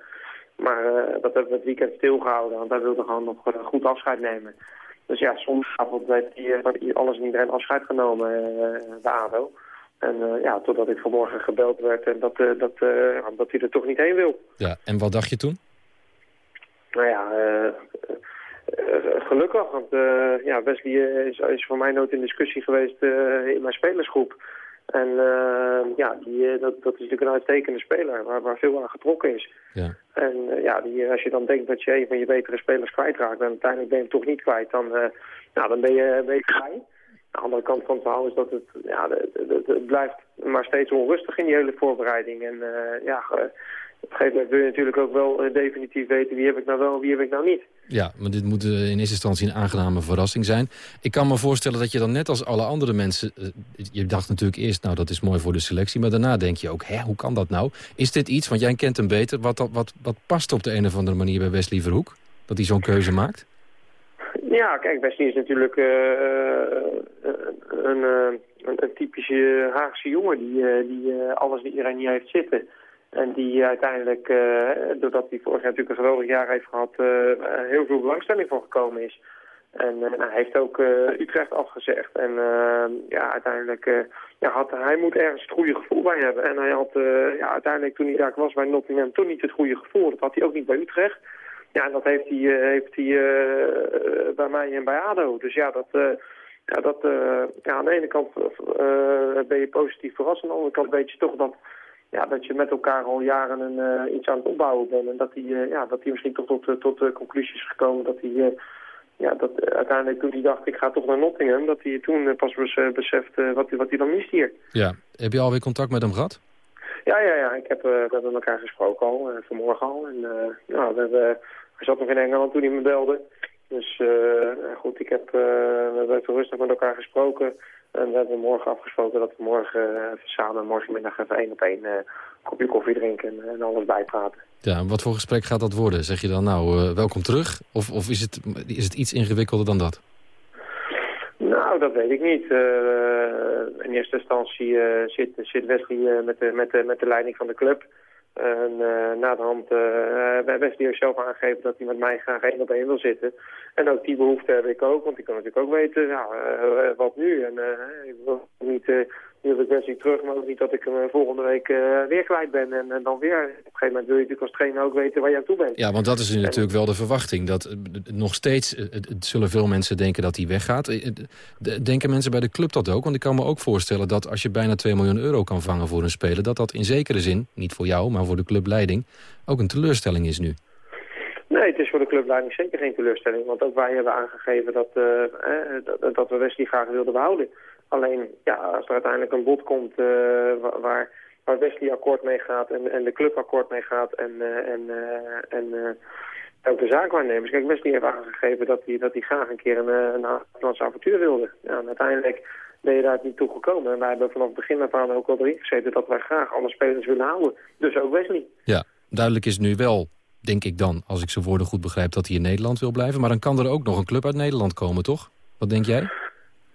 Maar dat hebben we het weekend stilgehouden, want hij wilde gewoon nog goed afscheid nemen. Dus ja, zondagavond heeft hij alles en iedereen afscheid genomen, de ADO. En uh, ja, totdat ik vanmorgen gebeld werd en dat, uh, dat, uh, dat hij er toch niet heen wil. Ja, en wat dacht je toen? Nou ja, gelukkig, want ja, Wesley is, is voor mij nooit in discussie geweest in mijn spelersgroep. En uh, ja, die, uh, dat, dat is natuurlijk een uitstekende speler waar, waar veel aan getrokken is. Ja. En uh, ja, die, als je dan denkt dat je een van je betere spelers kwijtraakt... en uiteindelijk ben je hem toch niet kwijt, dan, nou, dan ben je, ben je vrij. De andere kant van het verhaal is dat het, ja, het blijft maar steeds onrustig in die hele voorbereiding. En ja, op een gegeven moment wil je natuurlijk ook wel uh, definitief weten wie heb ik nou wel en wie heb ik nou niet. Ja, maar dit moet uh, in eerste instantie een aangename verrassing zijn. Ik kan me voorstellen dat je dan net als alle andere mensen... Uh, je dacht natuurlijk eerst, nou dat is mooi voor de selectie... maar daarna denk je ook, hè, hoe kan dat nou? Is dit iets, want jij kent hem beter... wat, wat, wat past op de een of andere manier bij Wesley Verhoek? Dat hij zo'n keuze maakt? Ja, kijk, Wesley is natuurlijk een, een, een, typische Haagse jongen... die, die alles en iedereen niet heeft zitten... En die uiteindelijk, uh, doordat hij vorig jaar natuurlijk een geweldig jaar heeft gehad, uh, heel veel belangstelling voor gekomen is. En uh, hij heeft ook Utrecht afgezegd. En ja, uiteindelijk ja, had, hij moet ergens het goede gevoel bij hebben. En hij had ja, uiteindelijk toen hij daar was bij Nottingham toch niet het goede gevoel. Dat had hij ook niet bij Utrecht. Ja, en dat heeft hij, heeft hij bij mij en bij ADO. Dus ja, dat... ja, dat, ja, aan de ene kant ben je positief verrast. Aan de andere kant weet je toch dat ja, dat je met elkaar al jaren een, iets aan het opbouwen bent. En dat hij ja, dat hij misschien toch tot, tot de conclusies is gekomen dat hij ja, dat uiteindelijk toen hij dacht, ik ga toch naar Nottingham... dat hij toen pas beseft wat, wat hij dan mist hier. Ja. Heb je alweer contact met hem gehad? Ja, ja, ja. Ik heb, we hebben elkaar gesproken al, vanmorgen al. En nou, we hebben, hij zat nog in Engeland toen hij me belde. Dus goed, ik heb, we hebben even rustig met elkaar gesproken... En we hebben morgen afgesproken dat we morgen even samen morgenmiddag even één op één uh, kopje koffie drinken en, alles bijpraten. Ja, wat voor gesprek gaat dat worden? Zeg je dan nou uh, welkom terug? Of, of is, het, is het iets ingewikkelder dan dat? Nou, dat weet ik niet. Uh, in eerste instantie zit, zit Wesley met, de, met, de, met de leiding van de club. En uh, na de hand uh, zelf aangegeven dat hij met mij graag één op één wil zitten. En ook die behoefte heb ik ook, want ik kan natuurlijk ook weten, ja, uh, wat nu? En ik wil niet, wil ik Wesley terug, maar ook niet dat ik hem volgende week weer kwijt ben. En, en, dan weer, op een gegeven moment wil je natuurlijk als trainer ook weten waar je aan toe bent. Ja, want dat is natuurlijk wel de verwachting. Dat nog steeds, zullen veel mensen denken dat hij weggaat. Denken mensen bij de club dat ook? Want ik kan me ook voorstellen dat als je bijna 2 miljoen euro kan vangen voor een speler, dat dat in zekere zin, niet voor jou, maar voor de clubleiding ook een teleurstelling is nu. Nee, het is voor de clubleiding zeker geen teleurstelling. Want ook wij hebben aangegeven dat, uh, eh, dat, we Wesley graag wilden behouden. Alleen, ja, als er uiteindelijk een bod komt uh, waar, waar Wesley akkoord mee gaat en, en de club akkoord mee gaat en, uh, en, en ook de zaakwaarnemers. Kijk, Wesley heeft aangegeven dat hij, dat hij graag een keer een, een avontuur wilde. Ja, en uiteindelijk ben je daar niet toe gekomen. En wij hebben vanaf het begin af aan ook al erin gezeten dat wij graag alle spelers willen houden. Dus ook Wesley. Ja, duidelijk is nu wel, denk ik dan, als ik zijn woorden goed begrijp, dat hij in Nederland wil blijven. Maar dan kan er ook nog een club uit Nederland komen, toch? Wat denk jij?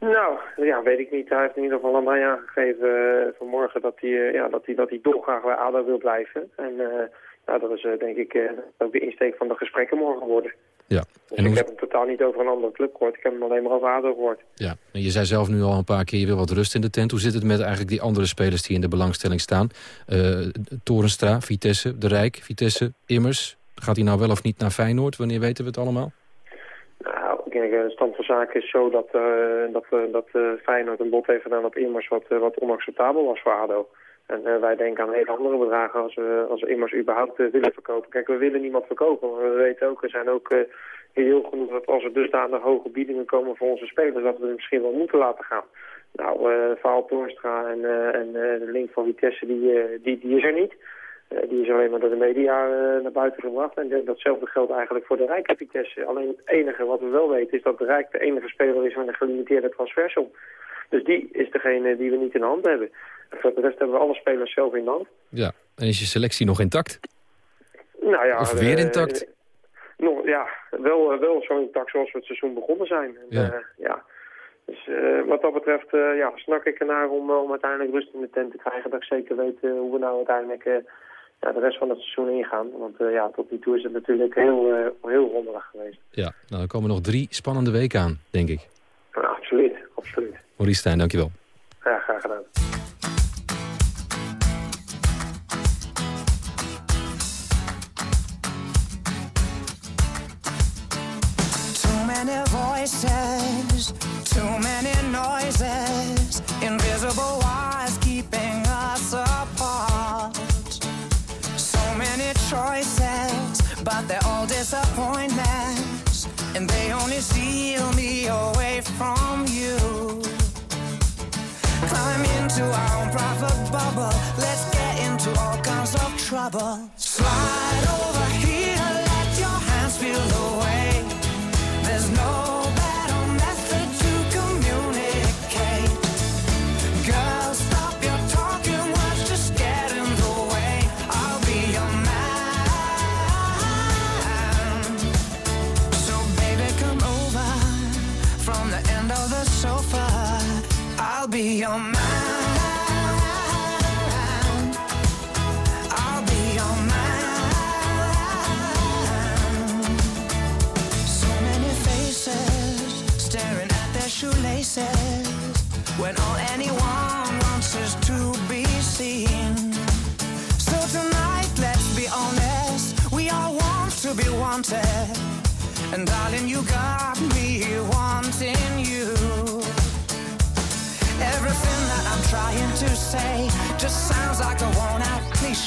Nou, ja, weet ik niet. Hij heeft in ieder geval aan mij aangegeven uh, vanmorgen dat hij, uh, ja, dat hij, dat hij dolgraag bij ADO wil blijven. En uh, nou, dat is denk ik ook de insteek van de gesprekken morgen worden. Ja. Dus en ik heb hem totaal niet over een andere club gehoord. Ik heb hem alleen maar over ADO gehoord. Ja, en je zei zelf nu al een paar keer, je wil wat rust in de tent. Hoe zit het met eigenlijk die andere spelers die in de belangstelling staan? Torenstra, Vitesse, De Rijk, Vitesse, Immers. Gaat hij nou wel of niet naar Feyenoord? Wanneer weten we het allemaal? Kijk, de stand van zaken is zo dat, uh, dat, uh, dat Feyenoord een bod heeft gedaan op Immers... wat, wat onacceptabel was voor ADO. En wij denken aan hele andere bedragen als we, als we immers überhaupt willen verkopen. Kijk, we willen niemand verkopen, maar we weten ook, er zijn ook heel genoeg dat als er dusdanig hoge biedingen komen voor onze spelers, dat we het misschien wel moeten laten gaan. Nou, uh, Vaal Toornstra en, en de link van Vitesse, die, die, die is er niet. Die is alleen maar door de media naar buiten gebracht. En datzelfde geldt eigenlijk voor de Rijke Vitesse. Alleen het enige wat we wel weten is dat de Rijk de enige speler is met een gelimiteerde transfersom. Dus die is degene die we niet in de hand hebben. Voor de rest hebben we alle spelers zelf in de hand. Ja, en is je selectie nog intact? Nou ja, of weer intact? Uh, nog, ja, wel, wel zo intact zoals we het seizoen begonnen zijn. Ja. Uh, ja. Dus uh, wat dat betreft ja, snak ik ernaar om, om uiteindelijk rust in de tent te krijgen. Dat ik zeker weet hoe we nou uiteindelijk ja, de rest van het seizoen ingaan. Want ja, tot nu toe is het natuurlijk heel, heel ronderig geweest. Ja, nou, er komen nog drie spannende weken aan, denk ik. Ja, absoluut, absoluut. Maurice Stijn, dankjewel. Ja, graag gedaan. From you. Climb into our own private bubble, let's get into all kinds of trouble.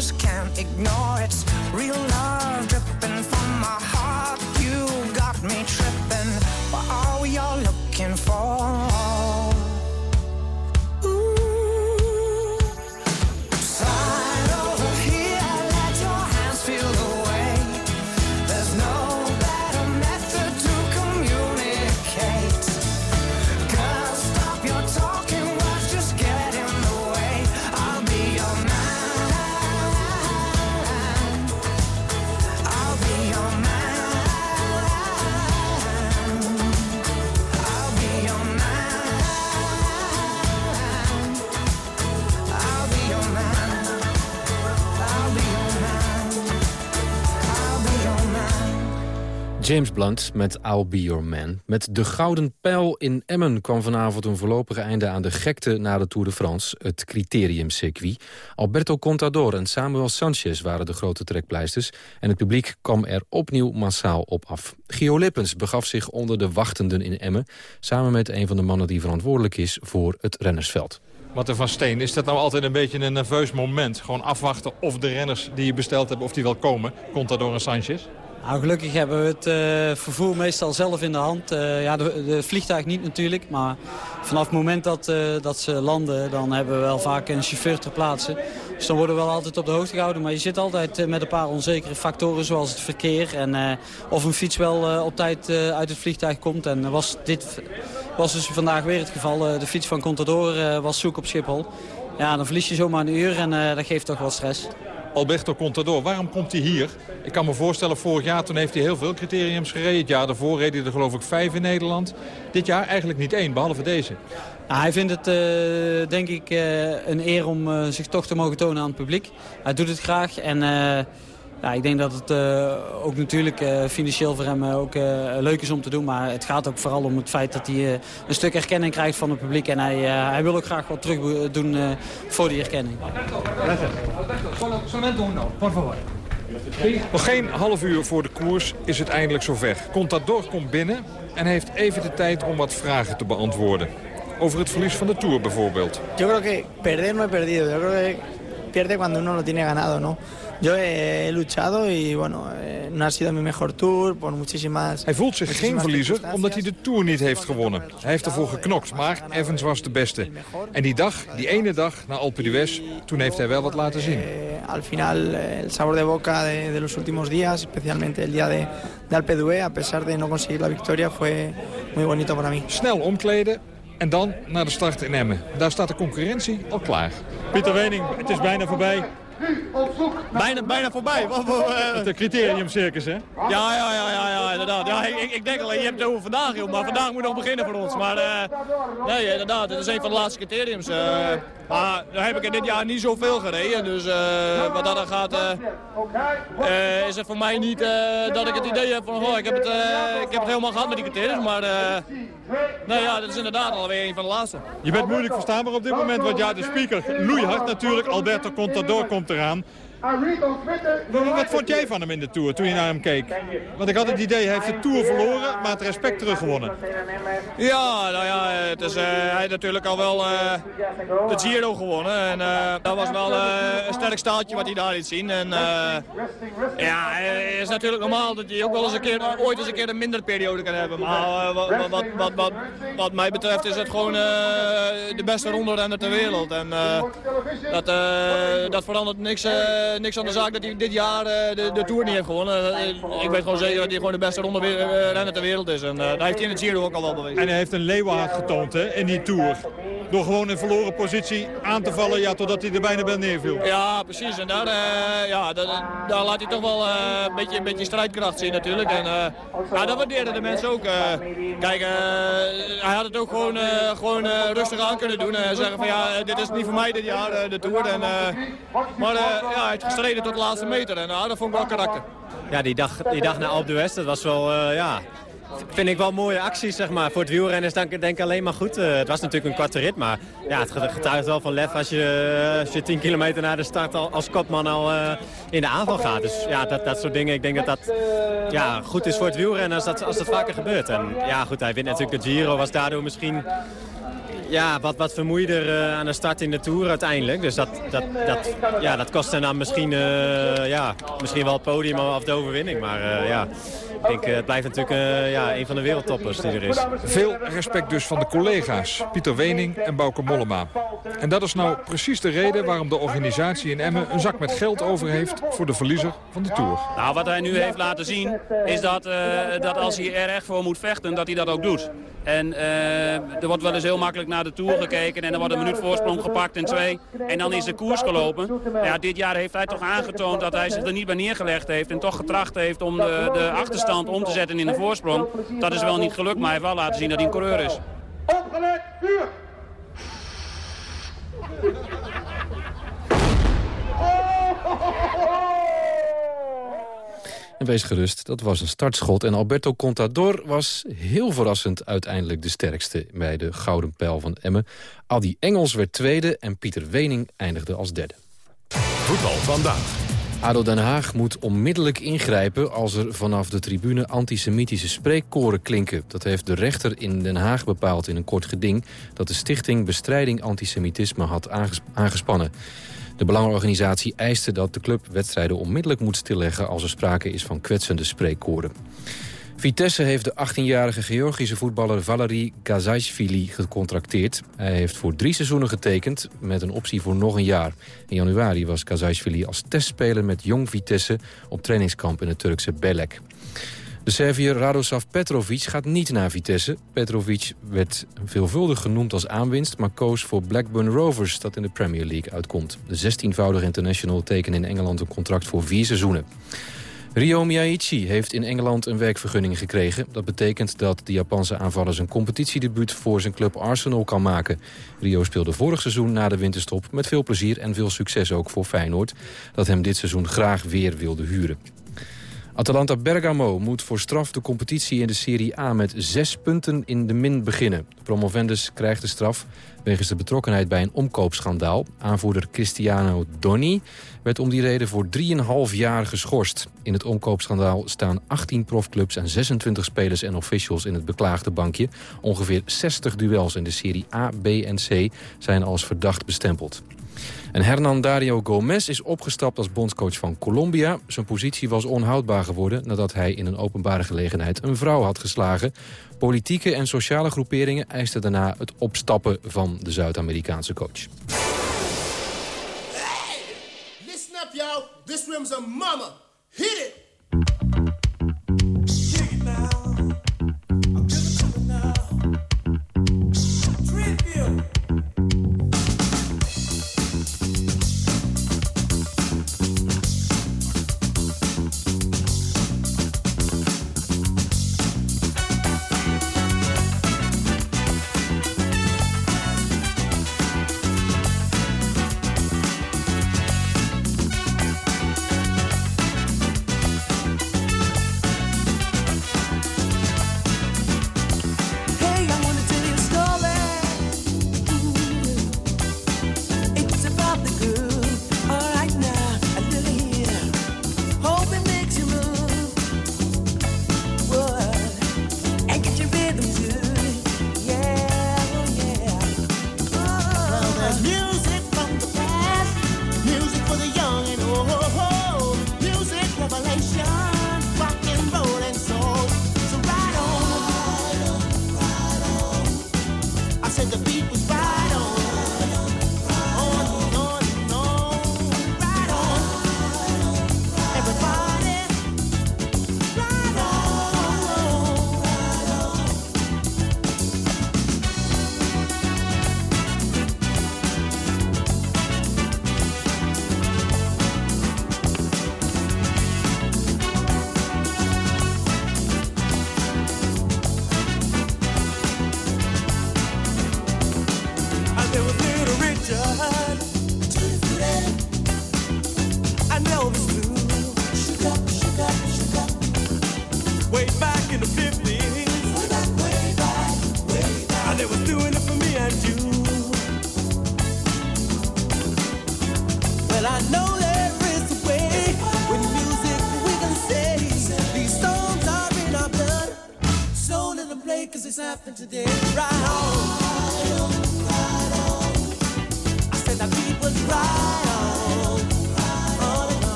Just can't ignore. It's real love dripping from my heart. You got me tripping. James Blunt met I'll Be Your Man. Met de Gouden Pijl in Emmen kwam vanavond een voorlopig einde aan de gekte na de Tour de France, het criteriumcircuit. Alberto Contador en Samuel Sanchez waren de grote trekpleisters en het publiek kwam er opnieuw massaal op af. Gio Lippens begaf zich onder de wachtenden in Emmen, samen met een van de mannen die verantwoordelijk is voor het rennersveld. Marten van Steen, is dat nou altijd een beetje een nerveus moment? Gewoon afwachten of de renners die je besteld hebt, of die wel komen. Contador en Sanchez? Nou, gelukkig hebben we het eh, vervoer meestal zelf in de hand. Eh, ja, de, de vliegtuig niet natuurlijk, maar vanaf het moment dat, eh, dat ze landen... dan hebben we wel vaak een chauffeur ter plaatse. Dus dan worden we wel altijd op de hoogte gehouden. Maar je zit altijd met een paar onzekere factoren zoals het verkeer... en of een fiets wel op tijd uit het vliegtuig komt. En was dit was dus vandaag weer het geval. De fiets van Contador was zoek op Schiphol. Ja, dan verlies je zomaar een uur en dat geeft toch wel stress. Alberto Contador, waarom komt hij hier? Ik kan me voorstellen, vorig jaar toen heeft hij heel veel criteriums gereden. Het jaar daarvoor reed hij er geloof ik vijf in Nederland. Dit jaar eigenlijk niet één, behalve deze. Nou, hij vindt het eh, denk ik eh, een eer om eh, zich toch te mogen tonen aan het publiek. Hij doet het graag en ja, ik denk dat het eh, ook natuurlijk eh, financieel voor hem eh, ook eh, leuk is om te doen. Maar het gaat ook vooral om het feit dat hij eh, een stuk erkenning krijgt van het publiek. En hij, eh, hij wil ook graag wat terug doen eh, voor die erkenning. Nog geen half uur voor de koers is het eindelijk zover. Contador komt binnen en heeft even de tijd om wat vragen te beantwoorden. Over het verlies van de Tour bijvoorbeeld. Yo creo que perder no he perdido. Yo creo que pierde cuando uno lo tiene ganado, ¿no? Yo he luchado y bueno, eh, no ha sido mi mejor tour por muchísimas. Hij voelt zich geen verliezer omdat hij de Tour niet heeft gewonnen. Hij heeft ervoor geknokt, maar Evans was de beste. En die dag, die ene dag na Alpe d'Huez, toen heeft hij wel wat laten zien. Eh, al final eh, el sabor de boca de, de los últimos días, especialmente el día de, de Alpe d'Huez, a pesar de no conseguir la victoria, fue muy bonito para mí. Snel omkleden en dan naar de start in Emmen. Daar staat de concurrentie al klaar. Pieter Wening, het is bijna voorbij. Bijna, bijna voorbij. Wat voor, Het criteriumcircus, hè? Ja, ja, ja, ja, ja inderdaad. Ja, ik, ik- ik denk al, je hebt het over vandaag, joh, maar vandaag moet nog beginnen voor ons. Maar eh, nee, inderdaad, dit is een van de laatste criteriums. eh. maar daar heb ik er dit jaar niet zoveel gereden. Dus eh, wat dat dan gaat, eh, eh, is het voor mij niet eh, dat ik het idee heb van, oh, ik heb het, eh, ik heb het helemaal gehad met die criteriums. Maar nee, ja, dit is inderdaad alweer een van de laatste. Je bent moeilijk verstaanbaar op dit moment, want ja, de speaker loeihard natuurlijk. Alberto Contador komt eraan. Wat, wat vond jij van hem in de Tour toen je naar hem keek? Want ik had het idee, hij heeft de Tour verloren, maar het respect teruggewonnen. Ja, nou ja, het is, eh, hij heeft natuurlijk al wel eh de Giro gewonnen. En eh, dat was wel eh, een sterk staaltje wat hij daar liet zien. En eh, ja, het is natuurlijk normaal dat hij ook wel eens een keer, ooit eens een keer een mindere periode kan hebben. Maar wat, wat, wat, wat, wat, wat mij betreft is het gewoon eh, de beste rondrenner ter wereld. En eh, dat, eh, dat verandert niks niks aan de zaak dat hij dit jaar eh, de, de Tour niet heeft gewonnen. Eh, ik weet gewoon zeker dat hij gewoon de beste ronde eh, renner ter wereld is. En eh, dat heeft hij in het Giro ook al wel bewezen. En hij heeft een leeuwenhard getoond hè, in die Tour. Door gewoon in verloren positie aan te vallen ja, totdat hij er bijna bij neerviel. Ja, precies. En daar, eh, ja, daar, daar laat hij toch wel eh, een, beetje, een beetje strijdkracht zien natuurlijk. En eh, ja, dat waarderen de mensen ook. eh. kijk, eh, hij had het ook gewoon, eh, gewoon eh, rustig aan kunnen doen. En zeggen van ja, eh, dit is niet voor mij dit jaar, eh, de Tour. En, eh, maar eh, ja, gestreden tot de laatste meter. En ah, dat vond ik wel karakter. Ja, die dag, die dag naar Alpe d'Huez, dat was wel, eh, ja... Vind ik wel mooie acties, zeg maar. Voor het wielrennen is denk, ik alleen maar goed. Eh, het was natuurlijk een korte rit, maar ja, het getuigt wel van lef als je, eh, als je 10 kilometer na de start al, als kopman al eh, in de aanval gaat. Dus ja, dat, dat soort dingen, ik denk dat dat ja, goed is voor het wielrennen als dat, als dat vaker gebeurt. En ja, goed, hij wint natuurlijk de Giro, was daardoor misschien ja, wat, wat vermoeider eh, aan de start in de Tour uiteindelijk. Dus dat, dat, dat, ja, dat kost hem dan misschien, eh, ja, misschien wel het podium of de overwinning. Maar eh, ja, ik denk, eh, het blijft natuurlijk eh, ja, een van de wereldtoppers die er is. Veel respect dus van de collega's, Pieter Wening en Bauke Mollema. En dat is nou precies de reden waarom de organisatie in Emmen een zak met geld over heeft voor de verliezer van de Tour. Nou, wat hij nu heeft laten zien is dat, eh, dat als hij er echt voor moet vechten, dat hij dat ook doet. En eh, er wordt wel eens heel makkelijk naar de Tour gekeken en er wordt een minuut voorsprong gepakt en twee. En dan is de koers gelopen. Ja, dit jaar heeft hij toch aangetoond dat hij zich er niet bij neergelegd heeft en toch getracht heeft om de, de achterstand om te zetten in een voorsprong. Dat is wel niet gelukt, maar hij heeft wel laten zien dat hij een coureur is. Opgelet, vuur! En wees gerust, dat was een startschot. En Alberto Contador was heel verrassend uiteindelijk de sterkste... bij de Gouden Pijl van Emmen. Adi Engels werd tweede en Pieter Wening eindigde als derde. Voetbal vandaag. ADO Den Haag moet onmiddellijk ingrijpen als er vanaf de tribune antisemitische spreekkoren klinken. Dat heeft de rechter in Den Haag bepaald in een kort geding dat de Stichting Bestrijding Antisemitisme had aanges- aangespannen. De belangenorganisatie eiste dat de club wedstrijden onmiddellijk moet stilleggen als er sprake is van kwetsende spreekkoren. Vitesse heeft de 18-jarige Georgische voetballer Valery Gazaishvili gecontracteerd. Hij heeft voor drie seizoenen getekend met een optie voor nog een jaar. In januari was Gazaishvili als testspeler met Jong Vitesse op trainingskamp in het Turkse Belek. De Serviër Radosav Petrovic gaat niet naar Vitesse. Petrovic werd veelvuldig genoemd als aanwinst... maar koos voor Blackburn Rovers, dat in de Premier League uitkomt. De 16-voudige international tekende in Engeland een contract voor vier seizoenen. Rio Miyaichi heeft in Engeland een werkvergunning gekregen. Dat betekent dat de Japanse aanvaller zijn competitiedebuut voor zijn club Arsenal kan maken. Rio speelde vorig seizoen na de winterstop met veel plezier en veel succes ook voor Feyenoord... dat hem dit seizoen graag weer wilde huren. Atalanta Bergamo moet voor straf de competitie in de Serie A met zes punten in de min beginnen. Promovendus krijgt de straf wegens de betrokkenheid bij een omkoopschandaal. Aanvoerder Cristiano Doni werd om die reden voor 3,5 jaar geschorst. In het omkoopschandaal staan 18 profclubs en 26 spelers en officials in het beklaagde bankje. Ongeveer 60 duels in de Serie A, B en C zijn als verdacht bestempeld. En Hernan Dario Gomez is opgestapt als bondscoach van Colombia. Zijn positie was onhoudbaar geworden nadat hij in een openbare gelegenheid een vrouw had geslagen. Politieke en sociale groeperingen eisten daarna het opstappen van de Zuid-Amerikaanse coach. Listen up, y'all. This room's a mama. Hit it.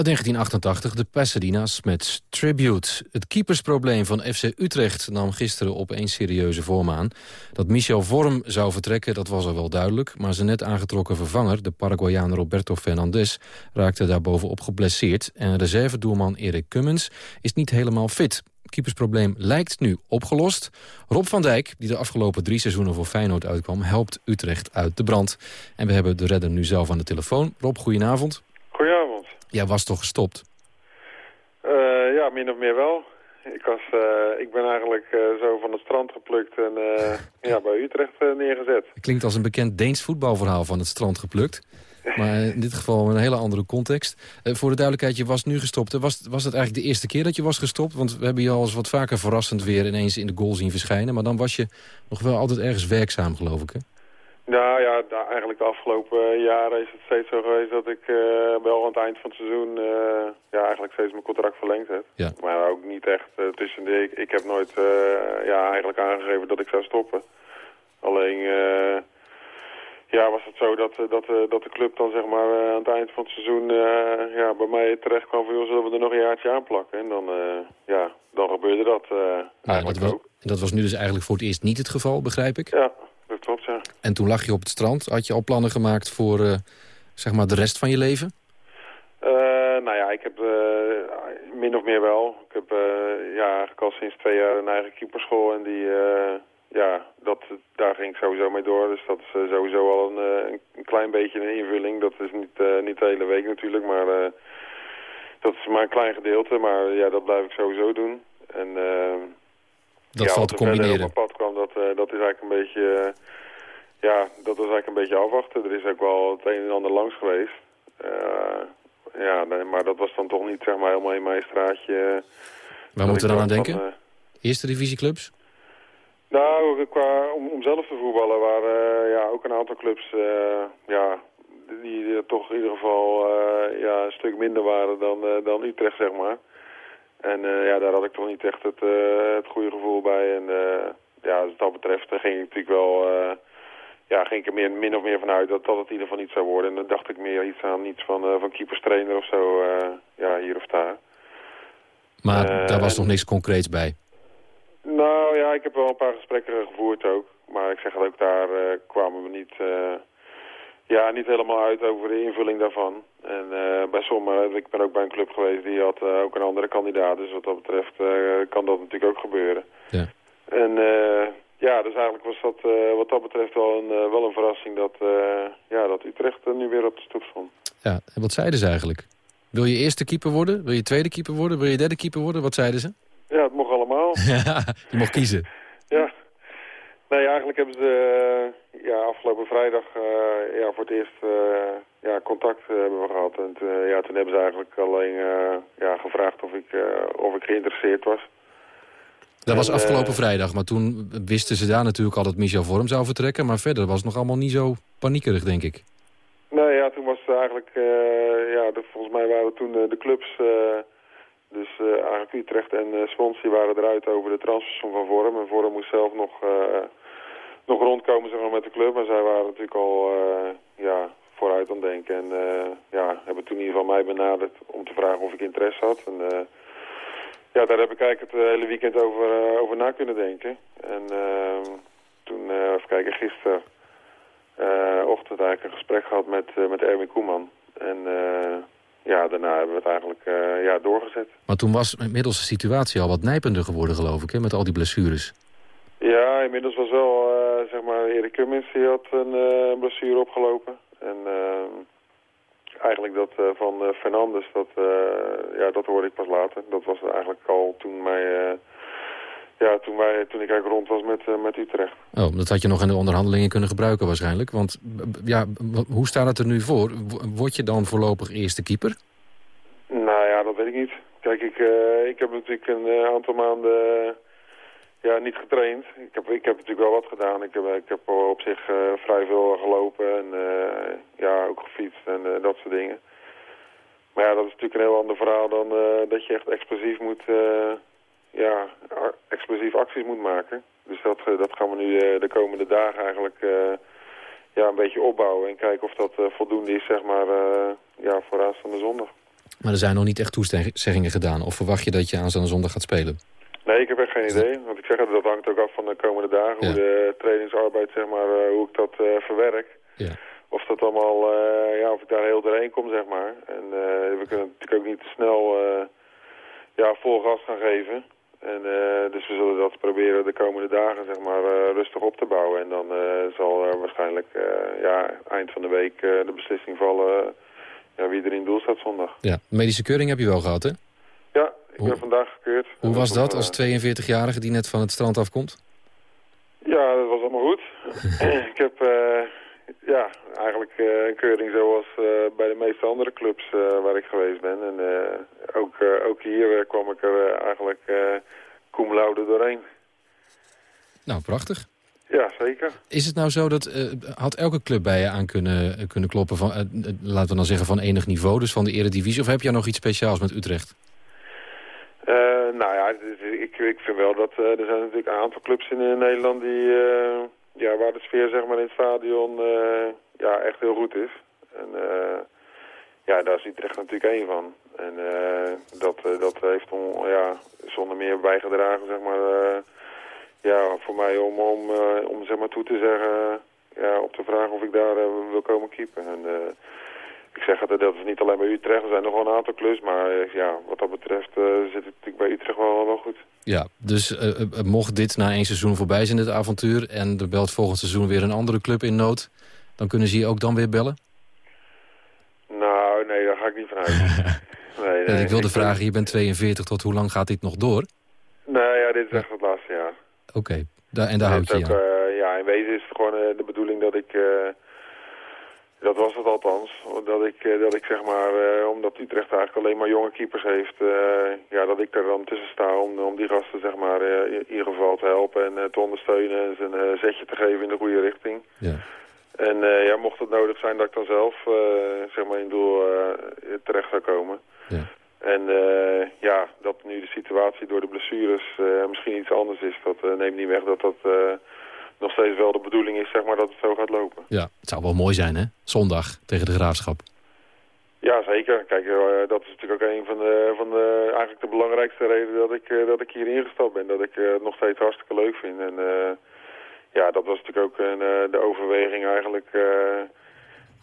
Uit 1988 de Pasadena's met Tribute. Het keepersprobleem van FC Utrecht nam gisteren opeens serieuze vorm aan. Dat Michel Vorm zou vertrekken, dat was al wel duidelijk. Maar zijn net aangetrokken vervanger, de Paraguayaan Roberto Fernandez... raakte daarbovenop geblesseerd. En reservedoelman Erik Cummins is niet helemaal fit. Keepersprobleem lijkt nu opgelost. Rob van Dijk, die de afgelopen drie seizoenen voor Feyenoord uitkwam... helpt Utrecht uit de brand. En we hebben de redder nu zelf aan de telefoon. Rob, goedenavond. Jij was toch gestopt? Eh, ja, min of meer wel. Ik, was, eh, ik ben eigenlijk eh, zo van het strand geplukt en ja, bij Utrecht neergezet. Klinkt als een bekend Deens voetbalverhaal van het strand geplukt. Maar in dit geval een hele andere context. Voor de duidelijkheid, je was nu gestopt. Was, was het eigenlijk de eerste keer dat je was gestopt? Want we hebben je al eens wat vaker verrassend weer ineens in de goal zien verschijnen. Maar dan was je nog wel altijd ergens werkzaam, geloof ik, hè? Nou ja, eigenlijk de afgelopen eh, jaren is het steeds zo geweest dat ik eh, wel aan het eind van het seizoen eh, ja, eigenlijk steeds mijn contract verlengd heb. Ja. Maar ook niet echt eh, tussen de... Ik, ik heb nooit ja, eigenlijk aangegeven dat ik zou stoppen. Alleen ja, was het zo dat, dat, dat de club dan zeg maar aan het eind van het seizoen ja, bij mij terecht kwam van joh, zullen we er nog een jaartje aanplakken? En dan, ja, dan gebeurde dat eigenlijk dat, wa- ook. en dat was nu dus eigenlijk voor het eerst niet het geval, begrijp ik? Ja, dat klopt, ja. En toen lag je op het strand. Had je al plannen gemaakt voor eh, zeg maar de rest van je leven? Eh, nou ja, ik heb eh, min of meer wel. Ik heb, ja, eigenlijk al sinds twee jaar een eigen keeperschool. En die, ja, dat, daar ging ik sowieso mee door. Dus dat is sowieso al een, een klein beetje een invulling. Dat is niet, niet de hele week natuurlijk, maar dat is maar een klein gedeelte. Maar ja, dat blijf ik sowieso doen. En, Dat ja, valt te er combineren. Dat, eh, dat is eigenlijk een beetje... eh, ja, dat was eigenlijk een beetje afwachten. Er is ook wel het een en ander langs geweest. Eh, ja, nee, maar dat was dan toch niet zeg maar helemaal in mijn straatje. Waar moeten we dan aan denken? van, Eerste divisieclubs? nou, qua, om, om zelf te voetballen waren ja, ook een aantal clubs ja, die, die toch in ieder geval ja, een stuk minder waren dan, dan Utrecht, zeg maar. En ja, daar had ik toch niet echt het, het goede gevoel bij. En ja, wat dat betreft ging ik natuurlijk wel... eh, ja, ging ik er meer, min of meer vanuit dat dat het in ieder geval niet zou worden. En dan dacht ik meer iets aan iets van, eh van keeperstrainer of zo, eh, ja, hier of daar. Maar daar was nog niks concreets bij. Nou ja, ik heb wel een paar gesprekken gevoerd ook. Maar ik zeg het ook, daar kwamen we niet, ja, niet helemaal uit over de invulling daarvan. En bij sommigen, ik ben ook bij een club geweest die had ook een andere kandidaat. Dus wat dat betreft kan dat natuurlijk ook gebeuren. Ja. En eh, ja, dus eigenlijk was dat eh, wat dat betreft wel een, eh, wel een verrassing dat, ja, dat Utrecht nu weer op de stoep stond. Ja, en wat zeiden ze eigenlijk? Wil je eerste keeper worden? Wil je tweede keeper worden? Wil je derde keeper worden? Wat zeiden ze? Ja, het mocht allemaal. je mocht kiezen. Ja. Nee, eigenlijk hebben ze ja, afgelopen vrijdag ja, voor het eerst ja, contact hebben we gehad. En ja, toen hebben ze eigenlijk alleen ja, gevraagd of ik, of ik geïnteresseerd was. Dat was En, afgelopen eh, vrijdag, maar toen wisten ze daar natuurlijk al dat Michel Vorm zou vertrekken. Maar verder was het nog allemaal niet zo paniekerig, denk ik. Nee, ja, toen was het eigenlijk, eh, ja, de, volgens mij waren toen eh, de clubs, dus eh, eigenlijk Utrecht en eh Swansea waren eruit over de transfersom van Vorm. En Vorm moest zelf nog, nog rondkomen zeg maar, met de club. Maar zij waren natuurlijk al ja, vooruit aan het denken. En ja, hebben toen in ieder geval mij benaderd om te vragen of ik interesse had. En ja, daar heb ik eigenlijk het hele weekend over, eh, over na kunnen denken. En eh, toen, eh even kijken, gisteren eh, ochtend eigenlijk een gesprek gehad met, eh, met Erwin Koeman. En eh, ja, daarna hebben we het eigenlijk eh, ja, doorgezet. Maar toen was inmiddels de situatie al wat nijpender geworden, geloof ik, hè, met al die blessures. Ja, inmiddels was wel, eh, zeg maar, Erik Cummins die had een eh, blessure opgelopen. En eh, eigenlijk dat eh, van eh, Fernandes, dat, eh, ja, dat hoorde ik pas later. Dat was eigenlijk al toen, mij, ja, toen, wij, toen ik eigenlijk rond was met, met Utrecht. Oh, dat had je nog in de onderhandelingen kunnen gebruiken waarschijnlijk. Want ja, hoe staat het er nu voor? Word je dan voorlopig eerste keeper? Nou ja, dat weet ik niet. Kijk, ik, ik heb natuurlijk een aantal maanden ja, niet getraind. Ik heb, ik heb natuurlijk wel wat gedaan. Ik heb, ik heb op zich eh, vrij veel gelopen en eh, ja, ook gefietst en eh, dat soort dingen. Maar ja, dat is natuurlijk een heel ander verhaal dan dat je echt explosief moet, ja, explosief acties moet maken. Dus dat, dat gaan we nu de komende dagen eigenlijk ja, een beetje opbouwen en kijken of dat voldoende is, zeg maar, ja, voor aanstaande zondag. Maar er zijn nog niet echt toezeggingen gedaan. Of verwacht je dat je aanstaande zondag gaat spelen? Nee, ik heb echt geen idee. Want ik zeg dat hangt ook af van de komende dagen. Hoe de trainingsarbeid, zeg maar, eh, hoe ik dat eh, verwerk. Ja. Of dat allemaal, eh, ja, of ik daar heel doorheen kom, zeg maar. En we kunnen natuurlijk ook niet te snel, ja, vol gas gaan geven. En, dus we zullen dat proberen de komende dagen, zeg maar, rustig op te bouwen. En dan zal er waarschijnlijk, ja, eind van de week de beslissing vallen ja, wie er in doel staat zondag. Ja, medische keuring heb je wel gehad, hè? Ja, ik ben vandaag gekeurd. Hoe was dat als Eh, 42-jarige die net van het strand afkomt? Ja, dat was allemaal goed. ik heb eh, ja, eigenlijk eh, een keuring zoals eh, bij de meeste andere clubs eh, waar ik geweest ben. En eh, ook, eh, ook hier eh, kwam ik er eh, eigenlijk eh cum laude doorheen. Nou, prachtig. Ja, zeker. Is het nou zo dat, eh, had elke club bij je aan kunnen, eh, kunnen kloppen van, eh, eh, laten we dan zeggen, van enig niveau, dus van de eredivisie? Of heb je nog iets speciaals met Utrecht? Eh, nou ja, ik, ik vind wel dat eh, er zijn natuurlijk een aantal clubs in eh, Nederland die, ja, waar de sfeer zeg maar in het stadion ja, echt heel goed is. En ja, daar is Utrecht natuurlijk één van. En dat, dat heeft on, ja, zonder meer bijgedragen, zeg maar, ja, voor mij om, om, om zeg maar toe te zeggen, ja, op te vragen of ik daar wil komen keepen. En, ik ik zeg het, dat is niet alleen bij Utrecht. Er zijn nog wel een aantal klus. Maar eh, ja, wat dat betreft eh, zit het natuurlijk bij Utrecht wel, wel goed. Ja, dus eh, mocht dit na één seizoen voorbij zijn, dit avontuur... en er belt volgend seizoen weer een andere club in nood... dan kunnen ze je ook dan weer bellen? Nou, nee, daar ga ik niet vanuit. nee, nee, ik wilde ik- vragen, je bent 42, tot hoe lang gaat dit nog door? Nee, ja, dit is echt het laatste jaar. Oké, daar- en daar houd je aan. ja, in wezen is het gewoon de bedoeling dat ik... dat was het althans. Dat ik, eh, dat ik zeg maar, eh, omdat Utrecht eigenlijk alleen maar jonge keepers heeft... eh, ja, dat ik er dan tussen sta om, om die gasten zeg maar in ieder geval te helpen en te ondersteunen... en ze een zetje te geven in de goede richting. Ja. En ja, mocht het nodig zijn dat ik dan zelf zeg maar in het doel terecht zou komen... Ja. En ja, dat nu de situatie door de blessures misschien iets anders is, dat neemt niet weg dat dat nog steeds wel de bedoeling is, zeg maar, dat het zo gaat lopen. Ja, het zou wel mooi zijn, hè? Zondag tegen de Graafschap. Ja, zeker. Kijk, eh, dat is natuurlijk ook een van de, van de, eigenlijk de belangrijkste redenen dat ik, eh, dat ik hier ingestapt ben. Dat ik eh, het nog steeds hartstikke leuk vind. En eh, ja, dat was natuurlijk ook een, eh, de overweging eigenlijk eh,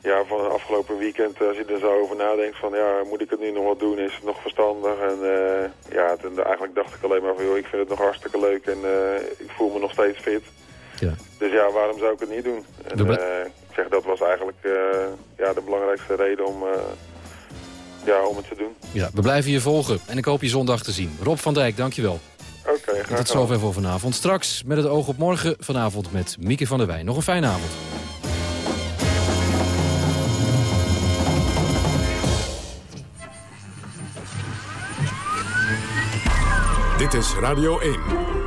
ja, van het afgelopen weekend. Als je er zo over nadenkt van, ja, moet ik het nu nog wat doen? Is het nog verstandig? En eh, ja, toen, eigenlijk dacht ik alleen maar van, joh, ik vind het nog hartstikke leuk en eh, ik voel me nog steeds fit. Ja. Dus ja, waarom zou ik het niet doen? En, eh, ik zeg, dat was eigenlijk eh, ja, de belangrijkste reden om, eh, ja, om het te doen. Ja, we blijven je volgen en ik hoop je zondag te zien. Rob van Dijk, dankjewel. Oké, graag En tot zover voor vanavond. Straks met het oog op morgen vanavond met Mieke van der Wij. Nog een fijne avond. Dit is Radio 1.